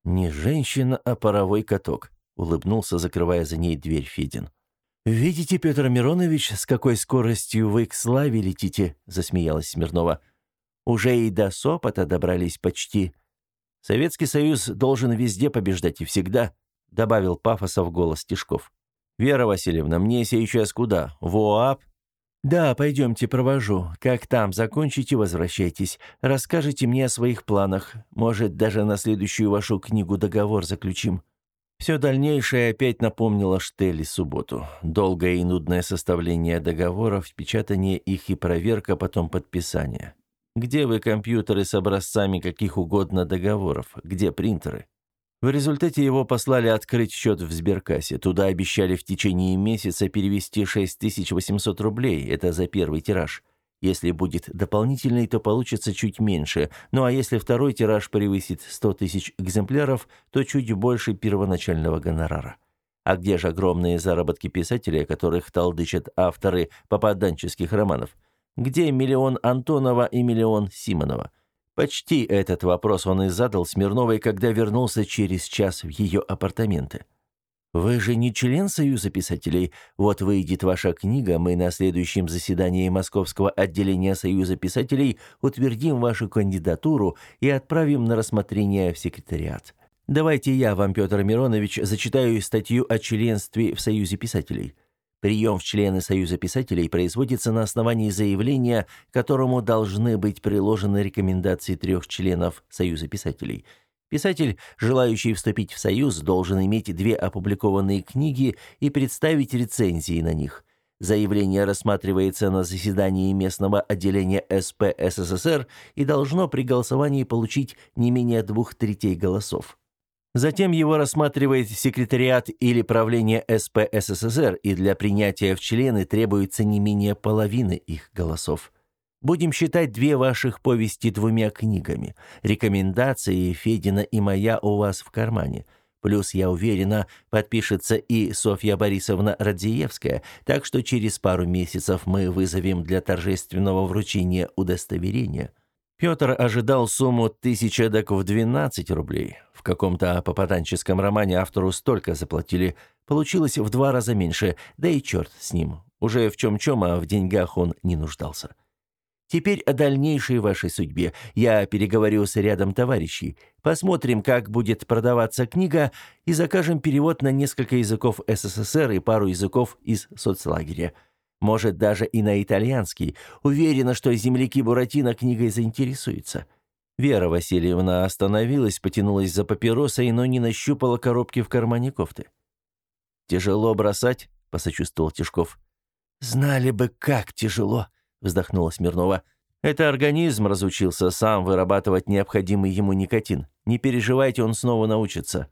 «Не женщина, а паровой каток», — улыбнулся, закрывая за ней дверь Федин. «Видите, Петр Миронович, с какой скоростью вы к славе летите?» — засмеялась Смирнова. «Уже и до Сопота добрались почти. Советский Союз должен везде побеждать и всегда», — добавил пафоса в голос Тишков. «Вера Васильевна, мне сейчас куда? В ОАП?» «Да, пойдемте, провожу. Как там закончите, возвращайтесь. Расскажите мне о своих планах. Может, даже на следующую вашу книгу договор заключим». Все дальнейшее опять напомнило Штелли субботу. Долгое и нудное составление договоров, печатание их и проверка, потом подписание. Где вы компьютеры с образцами каких угодно договоров? Где принтеры? В результате его послали открыть счет в сберкассе. Туда обещали в течение месяца перевести 6800 рублей. Это за первый тираж. Если будет дополнительный, то получится чуть меньше. Ну а если второй тираж превысит 100 тысяч экземпляров, то чуть больше первоначального гонорара. А где же огромные заработки писателей, которых толдычат авторы попаданческих романов? Где миллион Антонова и миллион Симонова? Почти этот вопрос он и задал Смирновой, когда вернулся через час в ее апартаменты. «Вы же не член Союза писателей. Вот выйдет ваша книга, мы на следующем заседании Московского отделения Союза писателей утвердим вашу кандидатуру и отправим на рассмотрение в секретариат. Давайте я вам, Петр Миронович, зачитаю статью о членстве в Союзе писателей. Прием в члены Союза писателей производится на основании заявления, которому должны быть приложены рекомендации трех членов Союза писателей – Писатель, желающий вступить в союз, должен иметь две опубликованные книги и представить рецензии на них. Заявление рассматривается на заседании местного отделения СП СССР и должно при голосовании получить не менее двух третей голосов. Затем его рассматривает секретариат или правление СП СССР, и для принятия в члены требуется не менее половины их голосов. Будем считать две ваших повести двумя книгами. Рекомендации Федина и моя у вас в кармане. Плюс, я уверена, подпишется и Софья Борисовна Радзиевская, так что через пару месяцев мы вызовем для торжественного вручения удостоверения. Петр ожидал сумму тысяча док в 12 рублей. В каком-то попаданческом романе автору столько заплатили. Получилось в два раза меньше, да и черт с ним. Уже в чем-чем, а в деньгах он не нуждался. Теперь о дальнейшей вашей судьбе. Я переговорю с рядом товарищей. Посмотрим, как будет продаваться книга, и закажем перевод на несколько языков СССР и пару языков из соцлагеря. Может, даже и на итальянский. Уверена, что земляки Буратино книгой заинтересуются». Вера Васильевна остановилась, потянулась за папиросой, но не нащупала коробки в кармане кофты. «Тяжело бросать?» — посочувствовал Тишков. «Знали бы, как тяжело!» вздохнула Смирнова. Это организм разучился сам вырабатывать необходимый ему никотин. Не переживайте, он снова научится.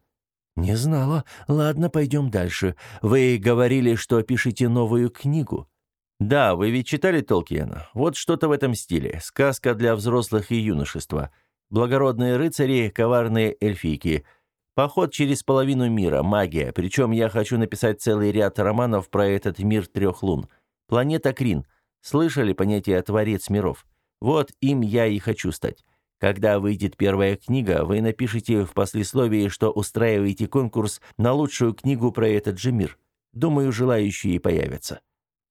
Не знала. Ладно, пойдем дальше. Вы говорили, что пишете новую книгу. Да, вы ведь читали Толкиена. Вот что-то в этом стиле. Сказка для взрослых и юношества. Благородные рыцари, коварные эльфийки. Поход через половину мира, магия. Причем я хочу написать целый ряд романов про этот мир трех лун. Планета Крин — Слышали понятие «творец миров»? Вот им я и хочу стать. Когда выйдет первая книга, вы напишите в послесловии, что устраиваете конкурс на лучшую книгу про этот же мир. Думаю, желающие появятся.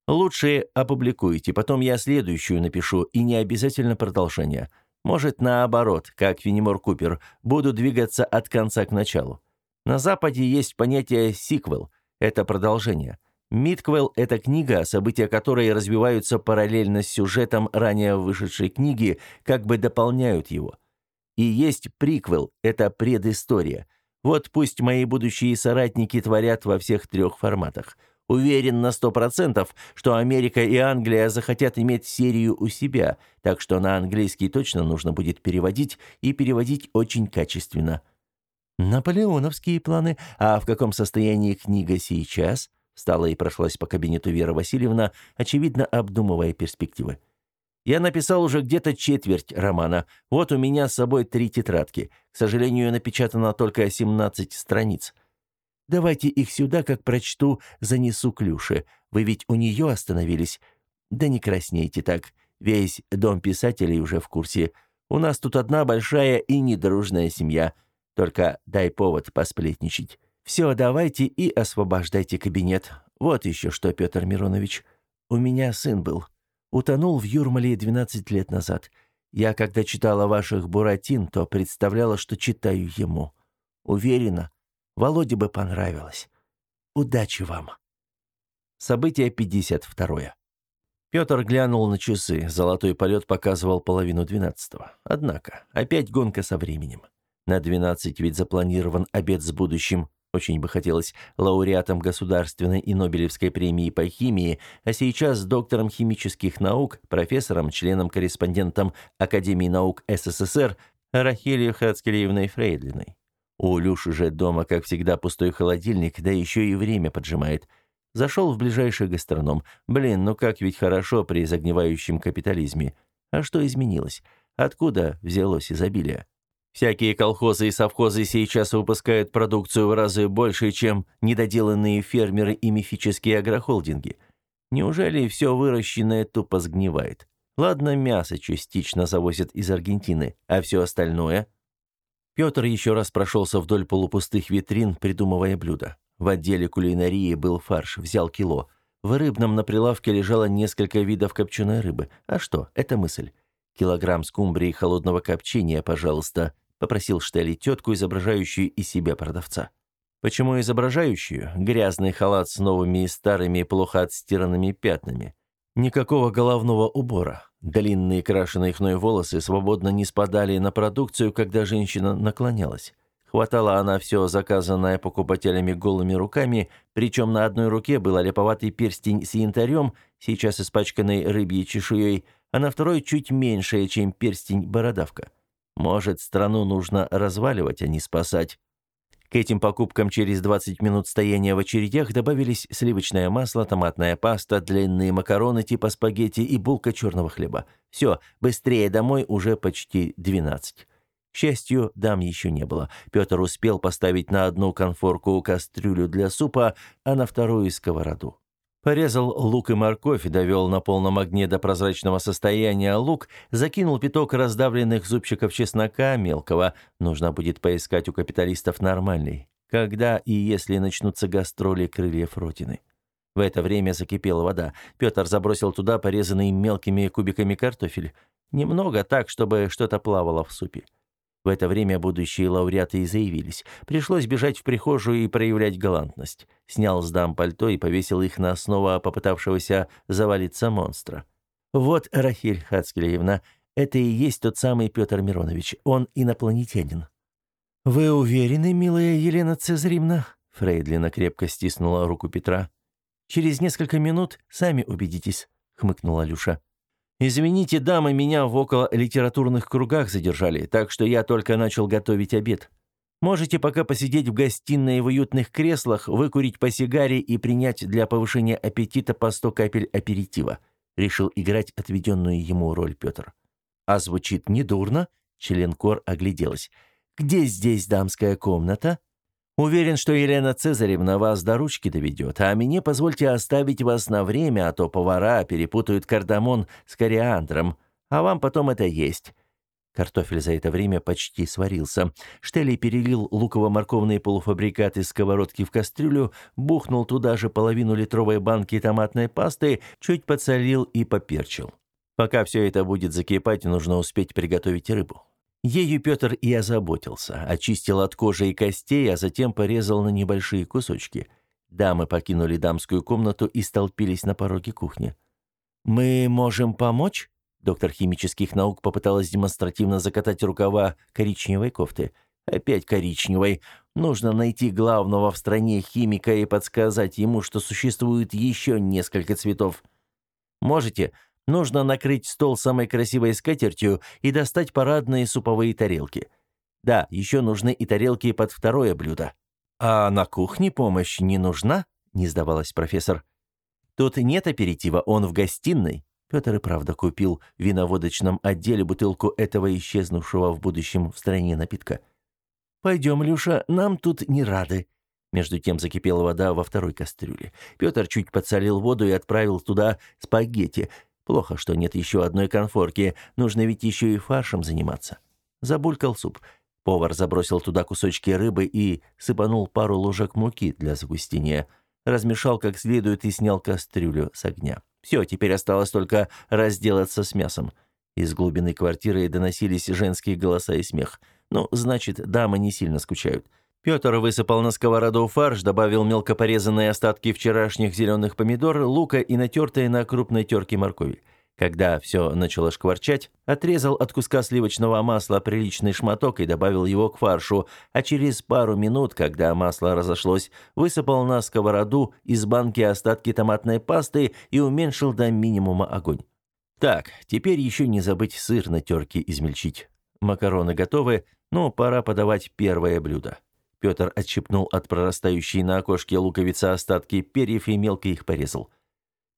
Лучше опубликуйте, потом я следующую напишу, и не обязательно продолжение. Может, наоборот, как Фенемор Купер, буду двигаться от конца к началу. На Западе есть понятие «сиквел» — это продолжение – Митквелл – это книга, события которой развиваются параллельно с сюжетом ранее вышедшей книги, как бы дополняют его. И есть приквел – это предыстория. Вот пусть мои будущие соратники творят во всех трех форматах. Уверен на сто процентов, что Америка и Англия захотят иметь серию у себя, так что на английский точно нужно будет переводить, и переводить очень качественно. Наполеоновские планы. А в каком состоянии книга сейчас – Встала и прошлась по кабинету Вера Васильевна, очевидно обдумывая перспективы. «Я написал уже где-то четверть романа. Вот у меня с собой три тетрадки. К сожалению, напечатано только 17 страниц. Давайте их сюда, как прочту, занесу Клюше. Вы ведь у нее остановились? Да не краснейте так. Весь дом писателей уже в курсе. У нас тут одна большая и недружная семья. Только дай повод посплетничать». Все, давайте и освобождайте кабинет. Вот еще что, Петр Миронович. У меня сын был. Утонул в Юрмале 12 лет назад. Я, когда читала ваших «Буратин», то представляла, что читаю ему. Уверена, Володе бы понравилось. Удачи вам. Событие 52. Петр глянул на часы. Золотой полет показывал половину двенадцатого. Однако, опять гонка со временем. На двенадцать ведь запланирован обед с будущим очень бы хотелось лауреатом Государственной и Нобелевской премии по химии, а сейчас доктором химических наук, профессором, членом-корреспондентом Академии наук СССР Рахелью Хацкелеевной Фрейдлиной. У Люши же дома, как всегда, пустой холодильник, да еще и время поджимает. Зашел в ближайший гастроном. Блин, ну как ведь хорошо при загнивающем капитализме. А что изменилось? Откуда взялось изобилие? Всякие колхозы и совхозы сейчас выпускают продукцию в разы больше, чем недоделанные фермеры и мифические агрохолдинги. Неужели все выращенное тупо сгнивает? Ладно, мясо частично завозят из Аргентины, а все остальное? Петр еще раз прошелся вдоль полупустых витрин, придумывая блюда. В отделе кулинарии был фарш, взял кило. В рыбном на прилавке лежало несколько видов копченой рыбы. А что, это мысль. Килограмм скумбрии холодного копчения, пожалуйста попросил Штелли тетку, изображающую из себя продавца. Почему изображающую? Грязный халат с новыми и старыми плохо отстиранными пятнами. Никакого головного убора. Длинные крашеные хной волосы свободно не спадали на продукцию, когда женщина наклонялась. Хватала она все заказанное покупателями голыми руками, причем на одной руке был леповатый перстень с янтарем, сейчас испачканный рыбьей чешуей, а на второй чуть меньшая, чем перстень бородавка. Может, страну нужно разваливать, а не спасать. К этим покупкам через 20 минут стояния в очередях добавились сливочное масло, томатная паста, длинные макароны типа спагетти и булка черного хлеба. Все, быстрее домой, уже почти 12. К счастью, дам еще не было. Петр успел поставить на одну конфорку кастрюлю для супа, а на вторую сковороду. Порезал лук и морковь, довел на полном огне до прозрачного состояния лук, закинул пяток раздавленных зубчиков чеснока мелкого. Нужно будет поискать у капиталистов нормальный. Когда и если начнутся гастроли крыльев Ротины. В это время закипела вода. Петр забросил туда порезанный мелкими кубиками картофель. Немного так, чтобы что-то плавало в супе. В это время будущие лауреаты и заявились. Пришлось бежать в прихожую и проявлять галантность. Снял с дам пальто и повесил их на снова попытавшегося завалиться монстра. «Вот, Рахиль Хацкелеевна, это и есть тот самый Петр Миронович. Он инопланетянин». «Вы уверены, милая Елена Цезаревна?» Фрейдлина крепко стиснула руку Петра. «Через несколько минут сами убедитесь», — хмыкнула Люша. «Извините, дамы, меня в около литературных кругах задержали, так что я только начал готовить обед. Можете пока посидеть в гостиной в уютных креслах, выкурить по сигаре и принять для повышения аппетита по сто капель аперитива», решил играть отведенную ему роль Петр. «А звучит недурно?» Челенкор огляделась. «Где здесь дамская комната?» Уверен, что Елена Цезаревна вас до ручки доведет, а мне позвольте оставить вас на время, а то повара перепутают кардамон с кориандром, а вам потом это есть». Картофель за это время почти сварился. Штелли перелил луково-морковные полуфабрикаты из сковородки в кастрюлю, бухнул туда же половину литровой банки томатной пасты, чуть подсолил и поперчил. Пока все это будет закипать, нужно успеть приготовить рыбу. Ею Петр и озаботился, очистил от кожи и костей, а затем порезал на небольшие кусочки. Дамы покинули дамскую комнату и столпились на пороге кухни. «Мы можем помочь?» Доктор химических наук попыталась демонстративно закатать рукава коричневой кофты. «Опять коричневой. Нужно найти главного в стране химика и подсказать ему, что существует еще несколько цветов. Можете Нужно накрыть стол самой красивой скатертью и достать парадные суповые тарелки. Да, еще нужны и тарелки под второе блюдо. А на кухне помощь не нужна? Не сдавалась профессор. Тут нет аперитива, он в гостиной. Петр и правда купил в виноводочном отделе бутылку этого исчезнувшего в будущем в стране напитка. «Пойдем, Люша, нам тут не рады». Между тем закипела вода во второй кастрюле. Петр чуть подсолил воду и отправил туда спагетти – Плохо, что нет еще одной конфорки. Нужно ведь еще и фаршем заниматься. Забулькал суп. Повар забросил туда кусочки рыбы и сыпанул пару ложек муки для загустения. Размешал как следует и снял кастрюлю с огня. Все, теперь осталось только разделаться с мясом. Из глубины квартиры доносились женские голоса и смех. Ну, значит, дамы не сильно скучают. Петр высыпал на сковороду фарш, добавил мелко порезанные остатки вчерашних зеленых помидор, лука и натертые на крупной терке моркови. Когда все начало шкварчать, отрезал от куска сливочного масла приличный шматок и добавил его к фаршу, а через пару минут, когда масло разошлось, высыпал на сковороду из банки остатки томатной пасты и уменьшил до минимума огонь. Так, теперь еще не забыть сыр на терке измельчить. Макароны готовы, но пора подавать первое блюдо. Петр отщипнул от прорастающей на окошке луковицы остатки перьев и мелко их порезал.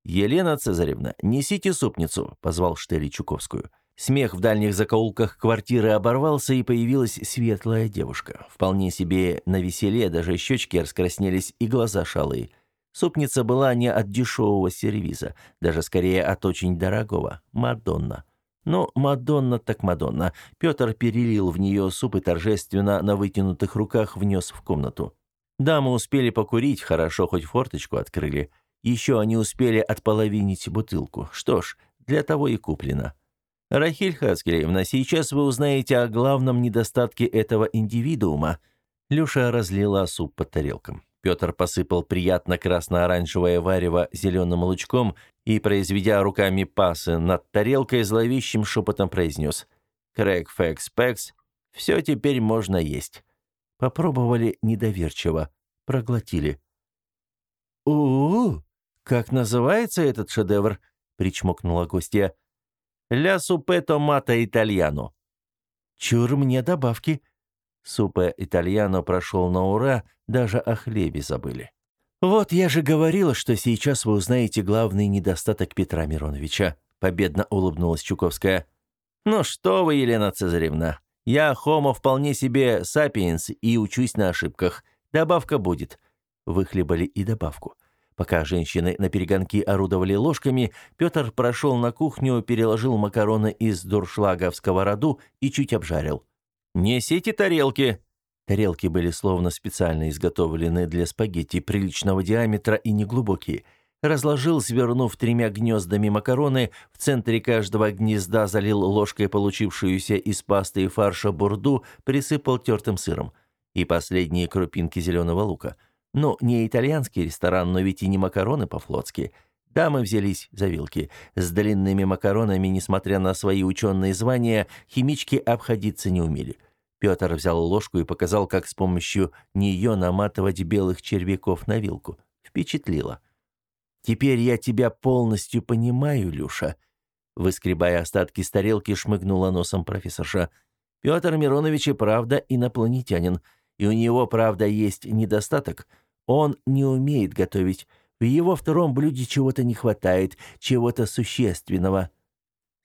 «Елена Цезаревна, несите супницу», — позвал Штели Чуковскую. Смех в дальних закоулках квартиры оборвался, и появилась светлая девушка. Вполне себе на веселе, даже щечки раскраснелись и глаза шалые. Супница была не от дешевого сервиза, даже скорее от очень дорогого. Мадонна. Но Мадонна так Мадонна. Петр перелил в нее суп и торжественно на вытянутых руках внес в комнату. Дамы успели покурить, хорошо хоть форточку открыли. Еще они успели отполовинить бутылку. Что ж, для того и куплено. Рахиль Хацкелевна, сейчас вы узнаете о главном недостатке этого индивидуума. Люша разлила суп по тарелкам. Петр посыпал приятно красно-оранжевое варево зеленым лучком и, произведя руками пасы над тарелкой, зловещим шепотом произнес «Крэк, фэкс, пэкс, все теперь можно есть». Попробовали недоверчиво, проглотили. «У-у-у! Как называется этот шедевр?» — причмокнула гостья. «Ля супе томата итальяно». «Чур мне добавки». Супе итальяно прошел на ура, даже о хлебе забыли. «Вот я же говорила, что сейчас вы узнаете главный недостаток Петра Мироновича», победно улыбнулась Чуковская. «Ну что вы, Елена Цезаревна, я хомо вполне себе сапиенс и учусь на ошибках. Добавка будет». Выхлебали и добавку. Пока женщины на перегонки орудовали ложками, Петр прошел на кухню, переложил макароны из дуршлага в сковороду и чуть обжарил. «Несите тарелки!» Тарелки были словно специально изготовлены для спагетти приличного диаметра и неглубокие. Разложил, свернув тремя гнездами макароны, в центре каждого гнезда залил ложкой получившуюся из пасты и фарша бурду, присыпал тертым сыром. И последние крупинки зеленого лука – ну, не итальянский ресторан, но ведь и не макароны по-флотски. Дамы взялись за вилки. С длинными макаронами, несмотря на свои ученые звания, химички обходиться не умели. Петр взял ложку и показал, как с помощью нее наматывать белых червяков на вилку. Впечатлило. «Теперь я тебя полностью понимаю, Люша», выскребая остатки с тарелки, шмыгнула носом профессорша. «Петр Миронович и правда инопланетянин, и у него, правда, есть недостаток — он не умеет готовить. В его втором блюде чего-то не хватает, чего-то существенного».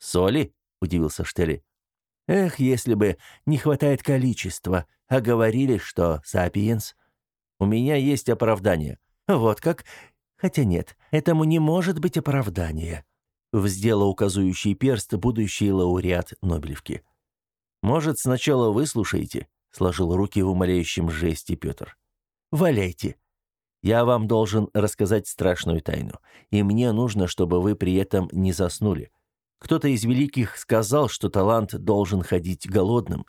«Соли?» — удивился Штели. «Эх, если бы не хватает количества, а говорили, что сапиенс. У меня есть оправдание. Вот как? Хотя нет, этому не может быть оправдания». Вздела указующий перст будущий лауреат Нобелевки. «Может, сначала выслушаете?» — сложил руки в умоляющем жесте Петр. «Валяйте», я вам должен рассказать страшную тайну, и мне нужно, чтобы вы при этом не заснули. Кто-то из великих сказал, что талант должен ходить голодным.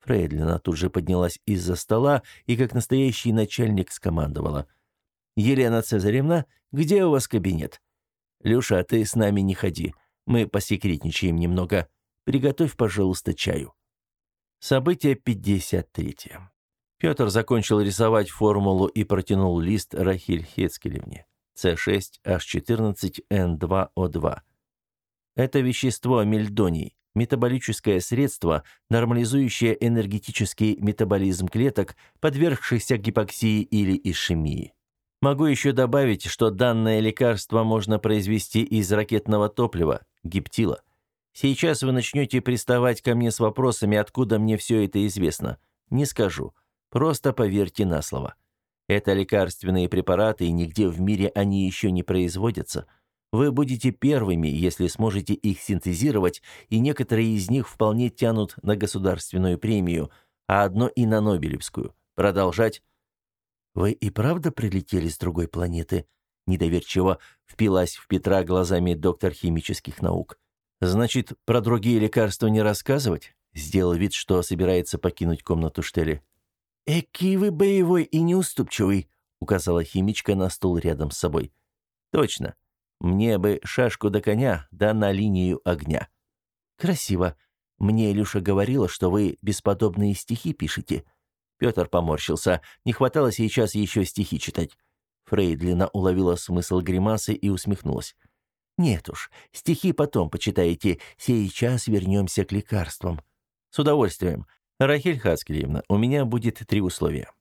Фрейдлина тут же поднялась из-за стола и, как настоящий начальник, скомандовала. «Елена Цезаревна, где у вас кабинет?» «Люша, ты с нами не ходи. Мы посекретничаем немного. Приготовь, пожалуйста, чаю». Событие 53. Петр закончил рисовать формулу и протянул лист Рахиль Хецкелевне. С6H14N2O2. Это вещество мельдоний, метаболическое средство, нормализующее энергетический метаболизм клеток, подвергшихся гипоксии или ишемии. Могу еще добавить, что данное лекарство можно произвести из ракетного топлива, гиптила. Сейчас вы начнете приставать ко мне с вопросами, откуда мне все это известно. Не скажу. Просто поверьте на слово. Это лекарственные препараты, и нигде в мире они еще не производятся. Вы будете первыми, если сможете их синтезировать, и некоторые из них вполне тянут на государственную премию, а одно и на Нобелевскую. Продолжать? Вы и правда прилетели с другой планеты? Недоверчиво впилась в Петра глазами доктор химических наук. Значит, про другие лекарства не рассказывать? Сделал вид, что собирается покинуть комнату Штели. «Экий вы боевой и неуступчивый», — указала химичка на стул рядом с собой. «Точно. Мне бы шашку до коня, да на линию огня». «Красиво. Мне Илюша говорила, что вы бесподобные стихи пишете». Петр поморщился. Не хватало сейчас еще стихи читать. Фрейдлина уловила смысл гримасы и усмехнулась. «Нет уж, стихи потом почитаете. Сейчас вернемся к лекарствам». «С удовольствием. «Рахиль Хаскелевна, у меня будет три условия.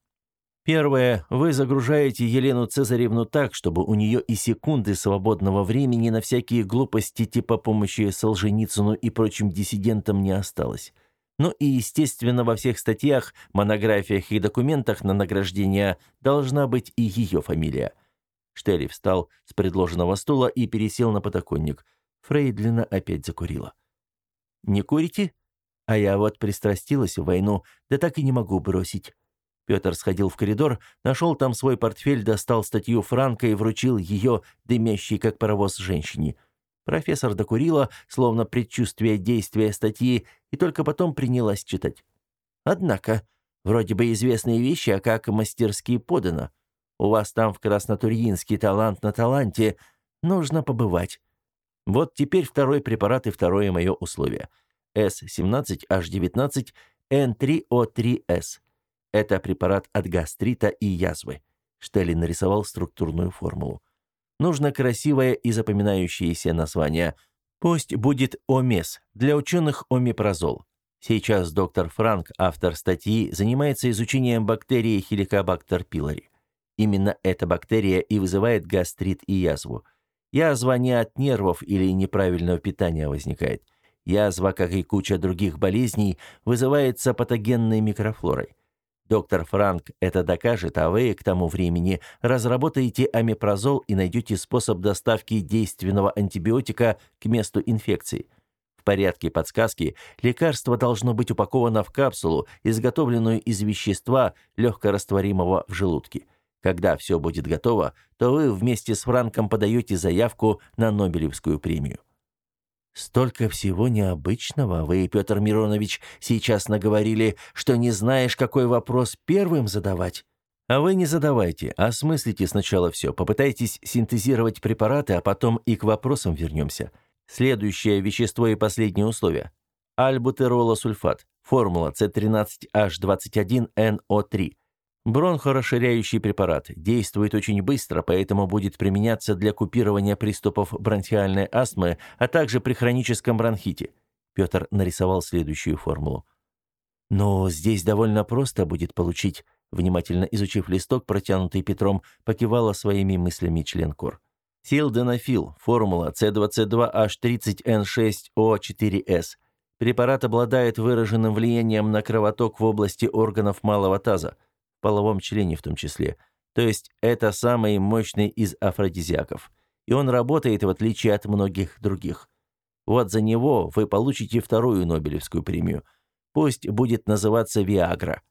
Первое. Вы загружаете Елену Цезаревну так, чтобы у нее и секунды свободного времени на всякие глупости типа помощи Солженицыну и прочим диссидентам не осталось. Ну и, естественно, во всех статьях, монографиях и документах на награждение должна быть и ее фамилия. Штелли встал с предложенного стула и пересел на подоконник. Фрейдлина опять закурила. «Не курите? А я вот пристрастилась в войну, да так и не могу бросить». Петр сходил в коридор, нашел там свой портфель, достал статью Франка и вручил ее, дымящей как паровоз, женщине. Профессор докурила, словно предчувствие действия статьи, и только потом принялась читать. «Однако, вроде бы известные вещи, а как мастерски подано. У вас там в Краснотурьинске талант на таланте. Нужно побывать. Вот теперь второй препарат и второе мое условие. С17H19 N3O3S. Это препарат от гастрита и язвы. Штелли нарисовал структурную формулу. Нужно красивое и запоминающееся название. Пусть будет ОМЕС, для ученых омепразол. Сейчас доктор Франк, автор статьи, занимается изучением бактерии Helicobacter pylori. Именно эта бактерия и вызывает гастрит и язву. Язва не от нервов или неправильного питания возникает. Язва, как и куча других болезней, вызывается патогенной микрофлорой. Доктор Франк это докажет, а вы к тому времени разработаете амипрозол и найдете способ доставки действенного антибиотика к месту инфекции. В порядке подсказки лекарство должно быть упаковано в капсулу, изготовленную из вещества, легкорастворимого в желудке. Когда все будет готово, то вы вместе с Франком подаете заявку на Нобелевскую премию. Столько всего необычного вы, Петр Миронович, сейчас наговорили, что не знаешь, какой вопрос первым задавать. А вы не задавайте, осмыслите сначала все, попытайтесь синтезировать препараты, а потом и к вопросам вернемся. Следующее вещество и последнее условие. Альбутеролосульфат, формула C13H21NO3. Бронхорасширяющий препарат. Действует очень быстро, поэтому будет применяться для купирования приступов бронхиальной астмы, а также при хроническом бронхите. Петр нарисовал следующую формулу. Но здесь довольно просто будет получить, внимательно изучив листок, протянутый Петром, покивала своими мыслями член. Силденафил, формула C22H30N6O4S. Препарат обладает выраженным влиянием на кровоток в области органов малого таза половом члене в том числе. То есть это самый мощный из афродизиаков. И он работает в отличие от многих других. Вот за него вы получите вторую Нобелевскую премию. Пусть будет называться Виагра.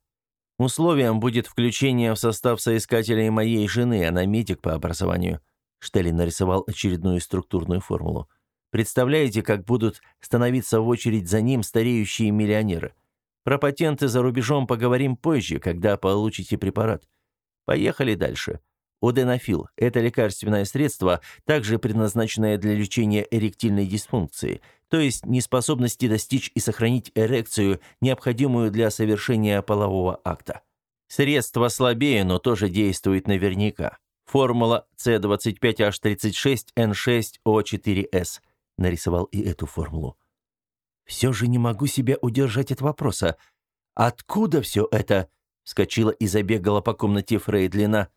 Условием будет включение в состав соискателей моей жены, она медик по образованию. Штеллин нарисовал очередную структурную формулу. Представляете, как будут становиться в очередь за ним стареющие миллионеры? Про патенты за рубежом поговорим позже, когда получите препарат. Поехали дальше. Оденофил – это лекарственное средство, также предназначенное для лечения эректильной дисфункции, то есть неспособности достичь и сохранить эрекцию, необходимую для совершения полового акта. Средство слабее, но тоже действует наверняка. Формула C25H36N6O4S. Нарисовал и эту формулу. Все же не могу себя удержать от вопроса. «Откуда все это?» — вскочила и забегала по комнате Фрейдлина.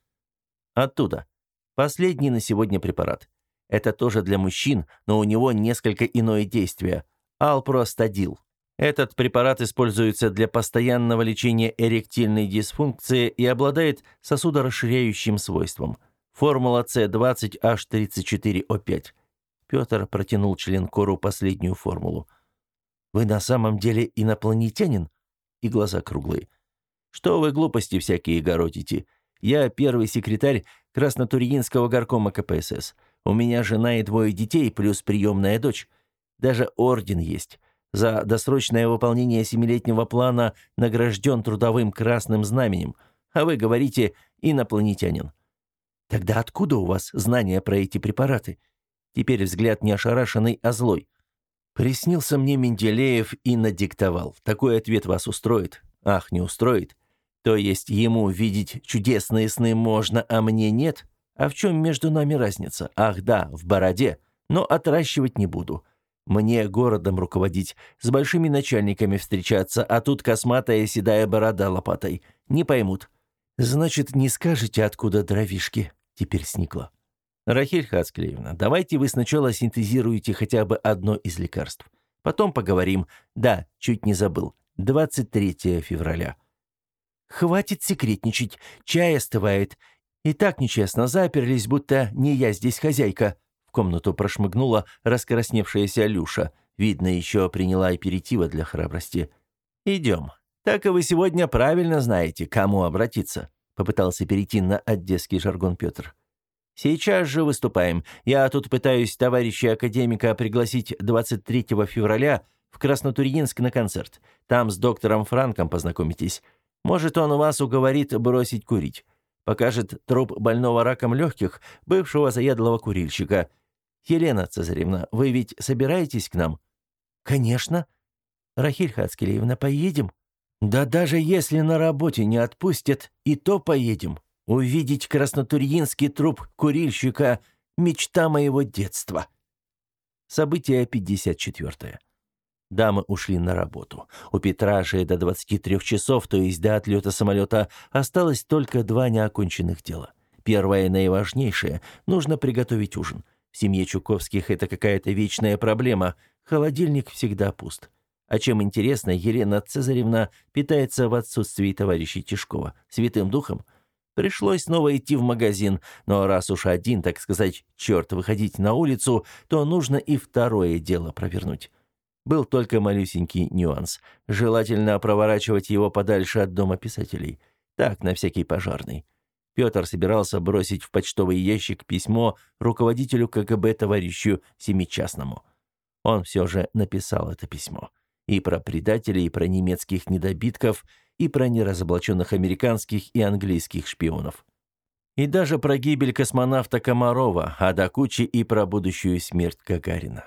«Оттуда. Последний на сегодня препарат. Это тоже для мужчин, но у него несколько иное действие. Алпростадил. Этот препарат используется для постоянного лечения эректильной дисфункции и обладает сосудорасширяющим свойством. Формула С20H34O5. Петр протянул член кору последнюю формулу. Вы на самом деле инопланетянин?» И глаза круглые. «Что вы глупости всякие городите? Я первый секретарь Краснотурьинского горкома КПСС. У меня жена и двое детей, плюс приемная дочь. Даже орден есть. За досрочное выполнение семилетнего плана награжден трудовым красным знаменем. А вы говорите «инопланетянин». Тогда откуда у вас знания про эти препараты? Теперь взгляд не ошарашенный, а злой. Приснился мне Менделеев и надиктовал. Такой ответ вас устроит? Ах, не устроит. То есть ему видеть чудесные сны можно, а мне нет? А в чем между нами разница? Ах да, в бороде. Но отращивать не буду. Мне городом руководить, с большими начальниками встречаться, а тут косматая седая борода лопатой. Не поймут. «Значит, не скажете, откуда дровишки?» Теперь сникла. «Рахиль Хацклеевна, давайте вы сначала синтезируете хотя бы одно из лекарств. Потом поговорим. Да, чуть не забыл. 23 февраля». «Хватит секретничать. Чай остывает. И так нечестно заперлись, будто не я здесь хозяйка». В комнату прошмыгнула раскрасневшаяся Люша. Видно, еще приняла аперитива для храбрости. «Идем. Так и вы сегодня правильно знаете, кому обратиться», попытался перейти на одесский жаргон Петр. «Сейчас же выступаем. Я тут пытаюсь товарища академика пригласить 23 февраля в Краснотурьинск на концерт. Там с доктором Франком познакомитесь. Может, он вас уговорит бросить курить. Покажет труп больного раком легких, бывшего заядлого курильщика. Елена Цезаревна, вы ведь собираетесь к нам?» «Конечно. Рахиль Хацкелеевна, поедем?» «Да даже если на работе не отпустят, и то поедем. Увидеть краснотурьинский труп курильщика — мечта моего детства». Событие 54. Дамы ушли на работу. У Петра же до 23 часов, то есть до отлета самолета, осталось только два неоконченных дела. Первое наиважнейшее – нужно приготовить ужин. В семье Чуковских это какая-то вечная проблема. Холодильник всегда пуст. А чем интересно, Елена Цезаревна питается в отсутствии товарища Тишкова. Святым духом? Пришлось снова идти в магазин, но раз уж один, так сказать, черт выходить на улицу, то нужно и второе дело провернуть. Был только малюсенький нюанс. Желательно проворачивать его подальше от дома писателей. Так, на всякий пожарный. Петр собирался бросить в почтовый ящик письмо руководителю КГБ товарищу Семичастному. Он все же написал это письмо. И про предателей, и про немецких недобитков, и про неразоблаченных американских и английских шпионов. И даже про гибель космонавта Комарова, а до кучи и про будущую смерть Гагарина.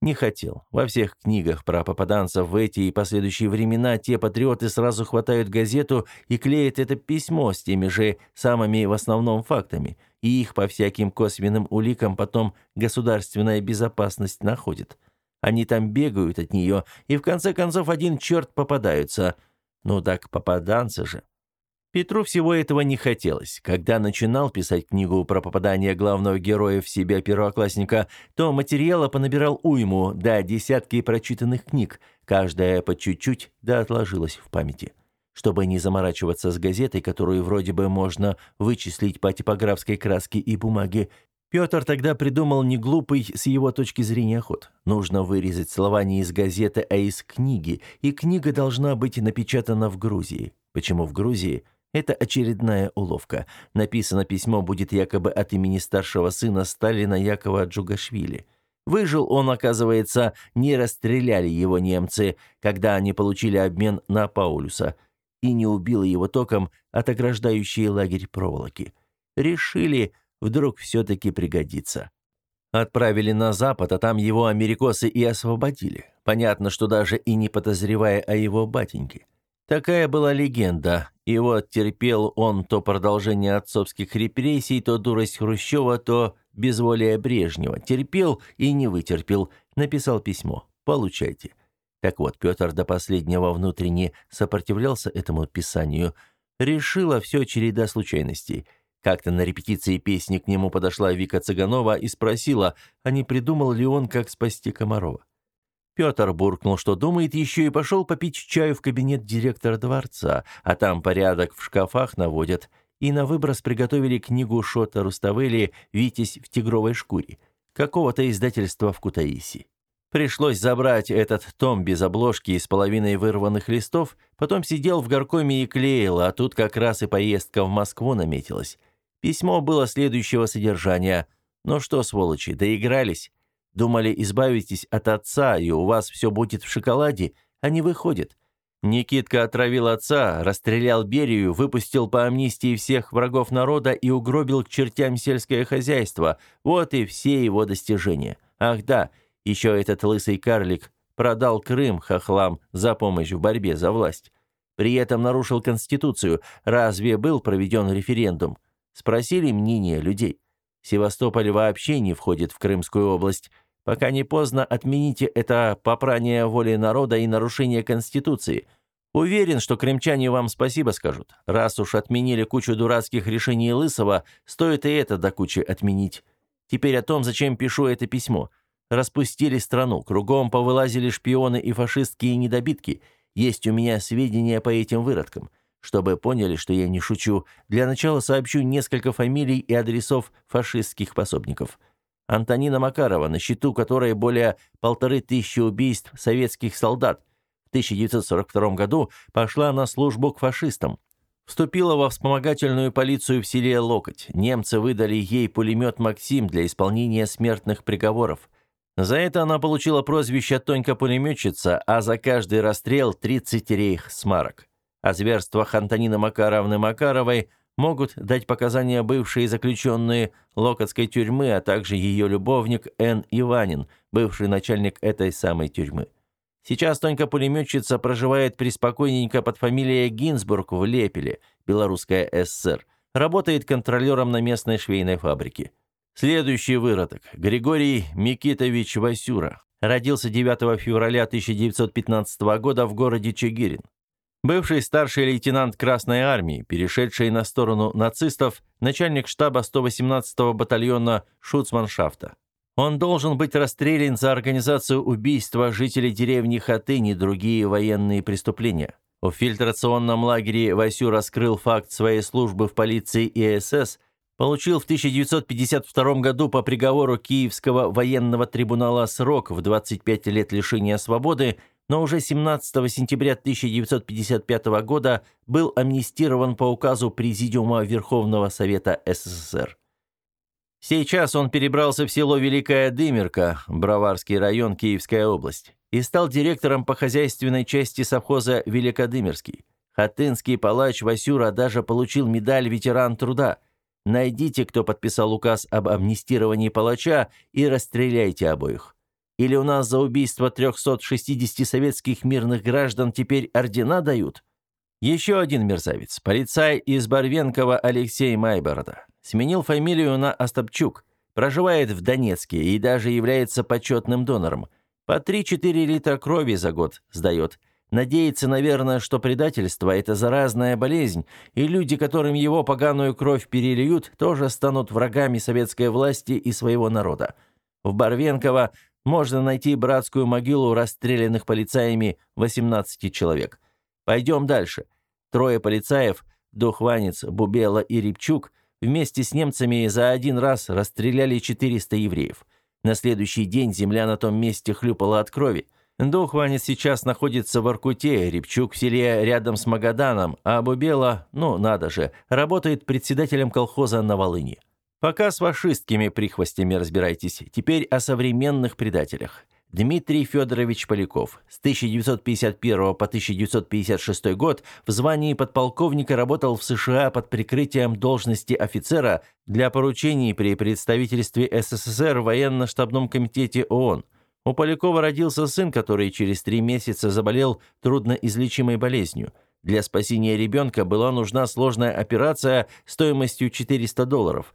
Не хотел. Во всех книгах про попаданцев в эти и последующие времена те патриоты сразу хватают газету и клеят это письмо с теми же самыми в основном фактами, и их по всяким косвенным уликам потом государственная безопасность находит. Они там бегают от нее, и в конце концов один черт попадаются. Ну так попаданцы же. Петру всего этого не хотелось. Когда начинал писать книгу про попадание главного героя в себя первоклассника, то материала понабирал уйму, да десятки прочитанных книг, каждая по чуть-чуть, да отложилась в памяти. Чтобы не заморачиваться с газетой, которую вроде бы можно вычислить по типографской краске и бумаге, Петр тогда придумал неглупый с его точки зрения ход. Нужно вырезать слова не из газеты, а из книги, и книга должна быть напечатана в Грузии. Почему в Грузии? Это очередная уловка. Написано письмо будет якобы от имени старшего сына Сталина Якова Джугашвили. Выжил он, оказывается, не расстреляли его немцы, когда они получили обмен на Паулюса, и не убило его током от ограждающей лагерь проволоки. Решили, Вдруг все-таки пригодится. Отправили на запад, а там его америкосы и освободили. Понятно, что даже и не подозревая о его батеньке. Такая была легенда. И вот терпел он то продолжение отцовских репрессий, то дурость Хрущева, то безволие Брежнева. Терпел и не вытерпел. Написал письмо. Получайте. Так вот, Петр до последнего внутренне сопротивлялся этому писанию. Решила все череда случайностей – как-то на репетиции песни к нему подошла Вика Цыганова и спросила, а не придумал ли он, как спасти Комарова. Петр буркнул, что думает еще, и пошел попить чаю в кабинет директора дворца, а там порядок в шкафах наводят, и на выброс приготовили книгу Шота Руставели «Витязь в тигровой шкуре» какого-то издательства в Кутаиси. Пришлось забрать этот том без обложки и с половиной вырванных листов, потом сидел в горкоме и клеил, а тут как раз и поездка в Москву наметилась. Письмо было следующего содержания. «Ну что, сволочи, доигрались? Думали, избавитесь от отца, и у вас все будет в шоколаде, а не выходит. Никитка отравил отца, расстрелял Берию, выпустил по амнистии всех врагов народа и угробил к чертям сельское хозяйство. Вот и все его достижения. Ах да, еще этот лысый карлик продал Крым хохлам за помощь в борьбе за власть. При этом нарушил Конституцию. Разве был проведен референдум? Спросили мнение людей. Севастополь вообще не входит в Крымскую область. Пока не поздно, отмените это попрание воли народа и нарушение Конституции. Уверен, что крымчане вам спасибо скажут. Раз уж отменили кучу дурацких решений Лысого, стоит и это до кучи отменить. Теперь о том, зачем пишу это письмо. Распустили страну, кругом повылазили шпионы и фашистские недобитки. Есть у меня сведения по этим выродкам. Чтобы поняли, что я не шучу, для начала сообщу несколько фамилий и адресов фашистских пособников. Антонина Макарова, на счету которой более полторы тысячи убийств советских солдат – 1942 году пошла на службу к фашистам. Вступила во вспомогательную полицию в селе Локоть. Немцы выдали ей пулемет «Максим» для исполнения смертных приговоров. За это она получила прозвище «Тонька-пулеметчица», а за каждый расстрел 30 рейх-смарок. О зверствах Антонины Макаровны Макаровой могут дать показания бывшие заключенные Локотской тюрьмы, а также ее любовник Н. Иванин, бывший начальник этой самой тюрьмы. Сейчас Тонька-пулеметчица проживает преспокойненько под фамилией Гинзбург в Лепеле, Белорусская ССР. Работает контролером на местной швейной фабрике. Следующий выродок. Григорий Микитович Васюра. Родился 9 февраля 1915 года в городе Чигирин. Бывший старший лейтенант Красной Армии, перешедший на сторону нацистов, начальник штаба 118-го батальона Шуцманшафта. Он должен быть расстрелян за организацию убийства жителей деревни Хатынь и другие военные преступления. В фильтрационном лагере Васю раскрыл факт своей службы в полиции и СС, получил в 1952 году по приговору Киевского военного трибунала срок в 25 лет лишения свободы, но уже 17 сентября 1955 года был амнистирован по указу Президиума Верховного Совета СССР. Сейчас он перебрался в село Великая Дымерка, Броварский район, Киевская область, и стал директором по хозяйственной части совхоза Великодымерский. Хатынский палач Васюра даже получил медаль «Ветеран труда». Найдите, кто подписал указ об амнистировании палача, и расстреляйте обоих. Или у нас за убийство 360 советских мирных граждан теперь ордена дают? Еще один мерзавец, полицай из Барвенкова Алексей Майборода. Сменил фамилию на Остапчук. Проживает в Донецке и даже является почетным донором. По 3-4 литра крови за год сдает. Надеется, наверное, что предательство – это заразная болезнь, и люди, которым его поганую кровь перельют, тоже станут врагами советской власти и своего народа. В Барвенково можно найти братскую могилу расстрелянных полицаями 18 человек. Пойдем дальше. Трое полицаев – Духванец, Бубела и Репчук – Вместе с немцами за один раз расстреляли 400 евреев. На следующий день земля на том месте хлюпала от крови. Духванец сейчас находится в Аркуте, Репчук в селе рядом с Магаданом, а Бубела, ну надо же, работает председателем колхоза на Волыни. Пока с фашистскими прихвостями разбирайтесь, теперь о современных предателях. Дмитрий Федорович Поляков с 1951 по 1956 год в звании подполковника работал в США под прикрытием должности офицера для поручений при представительстве СССР в военно-штабном комитете ООН. У Полякова родился сын, который через три месяца заболел трудноизлечимой болезнью. Для спасения ребенка была нужна сложная операция стоимостью 400 долларов.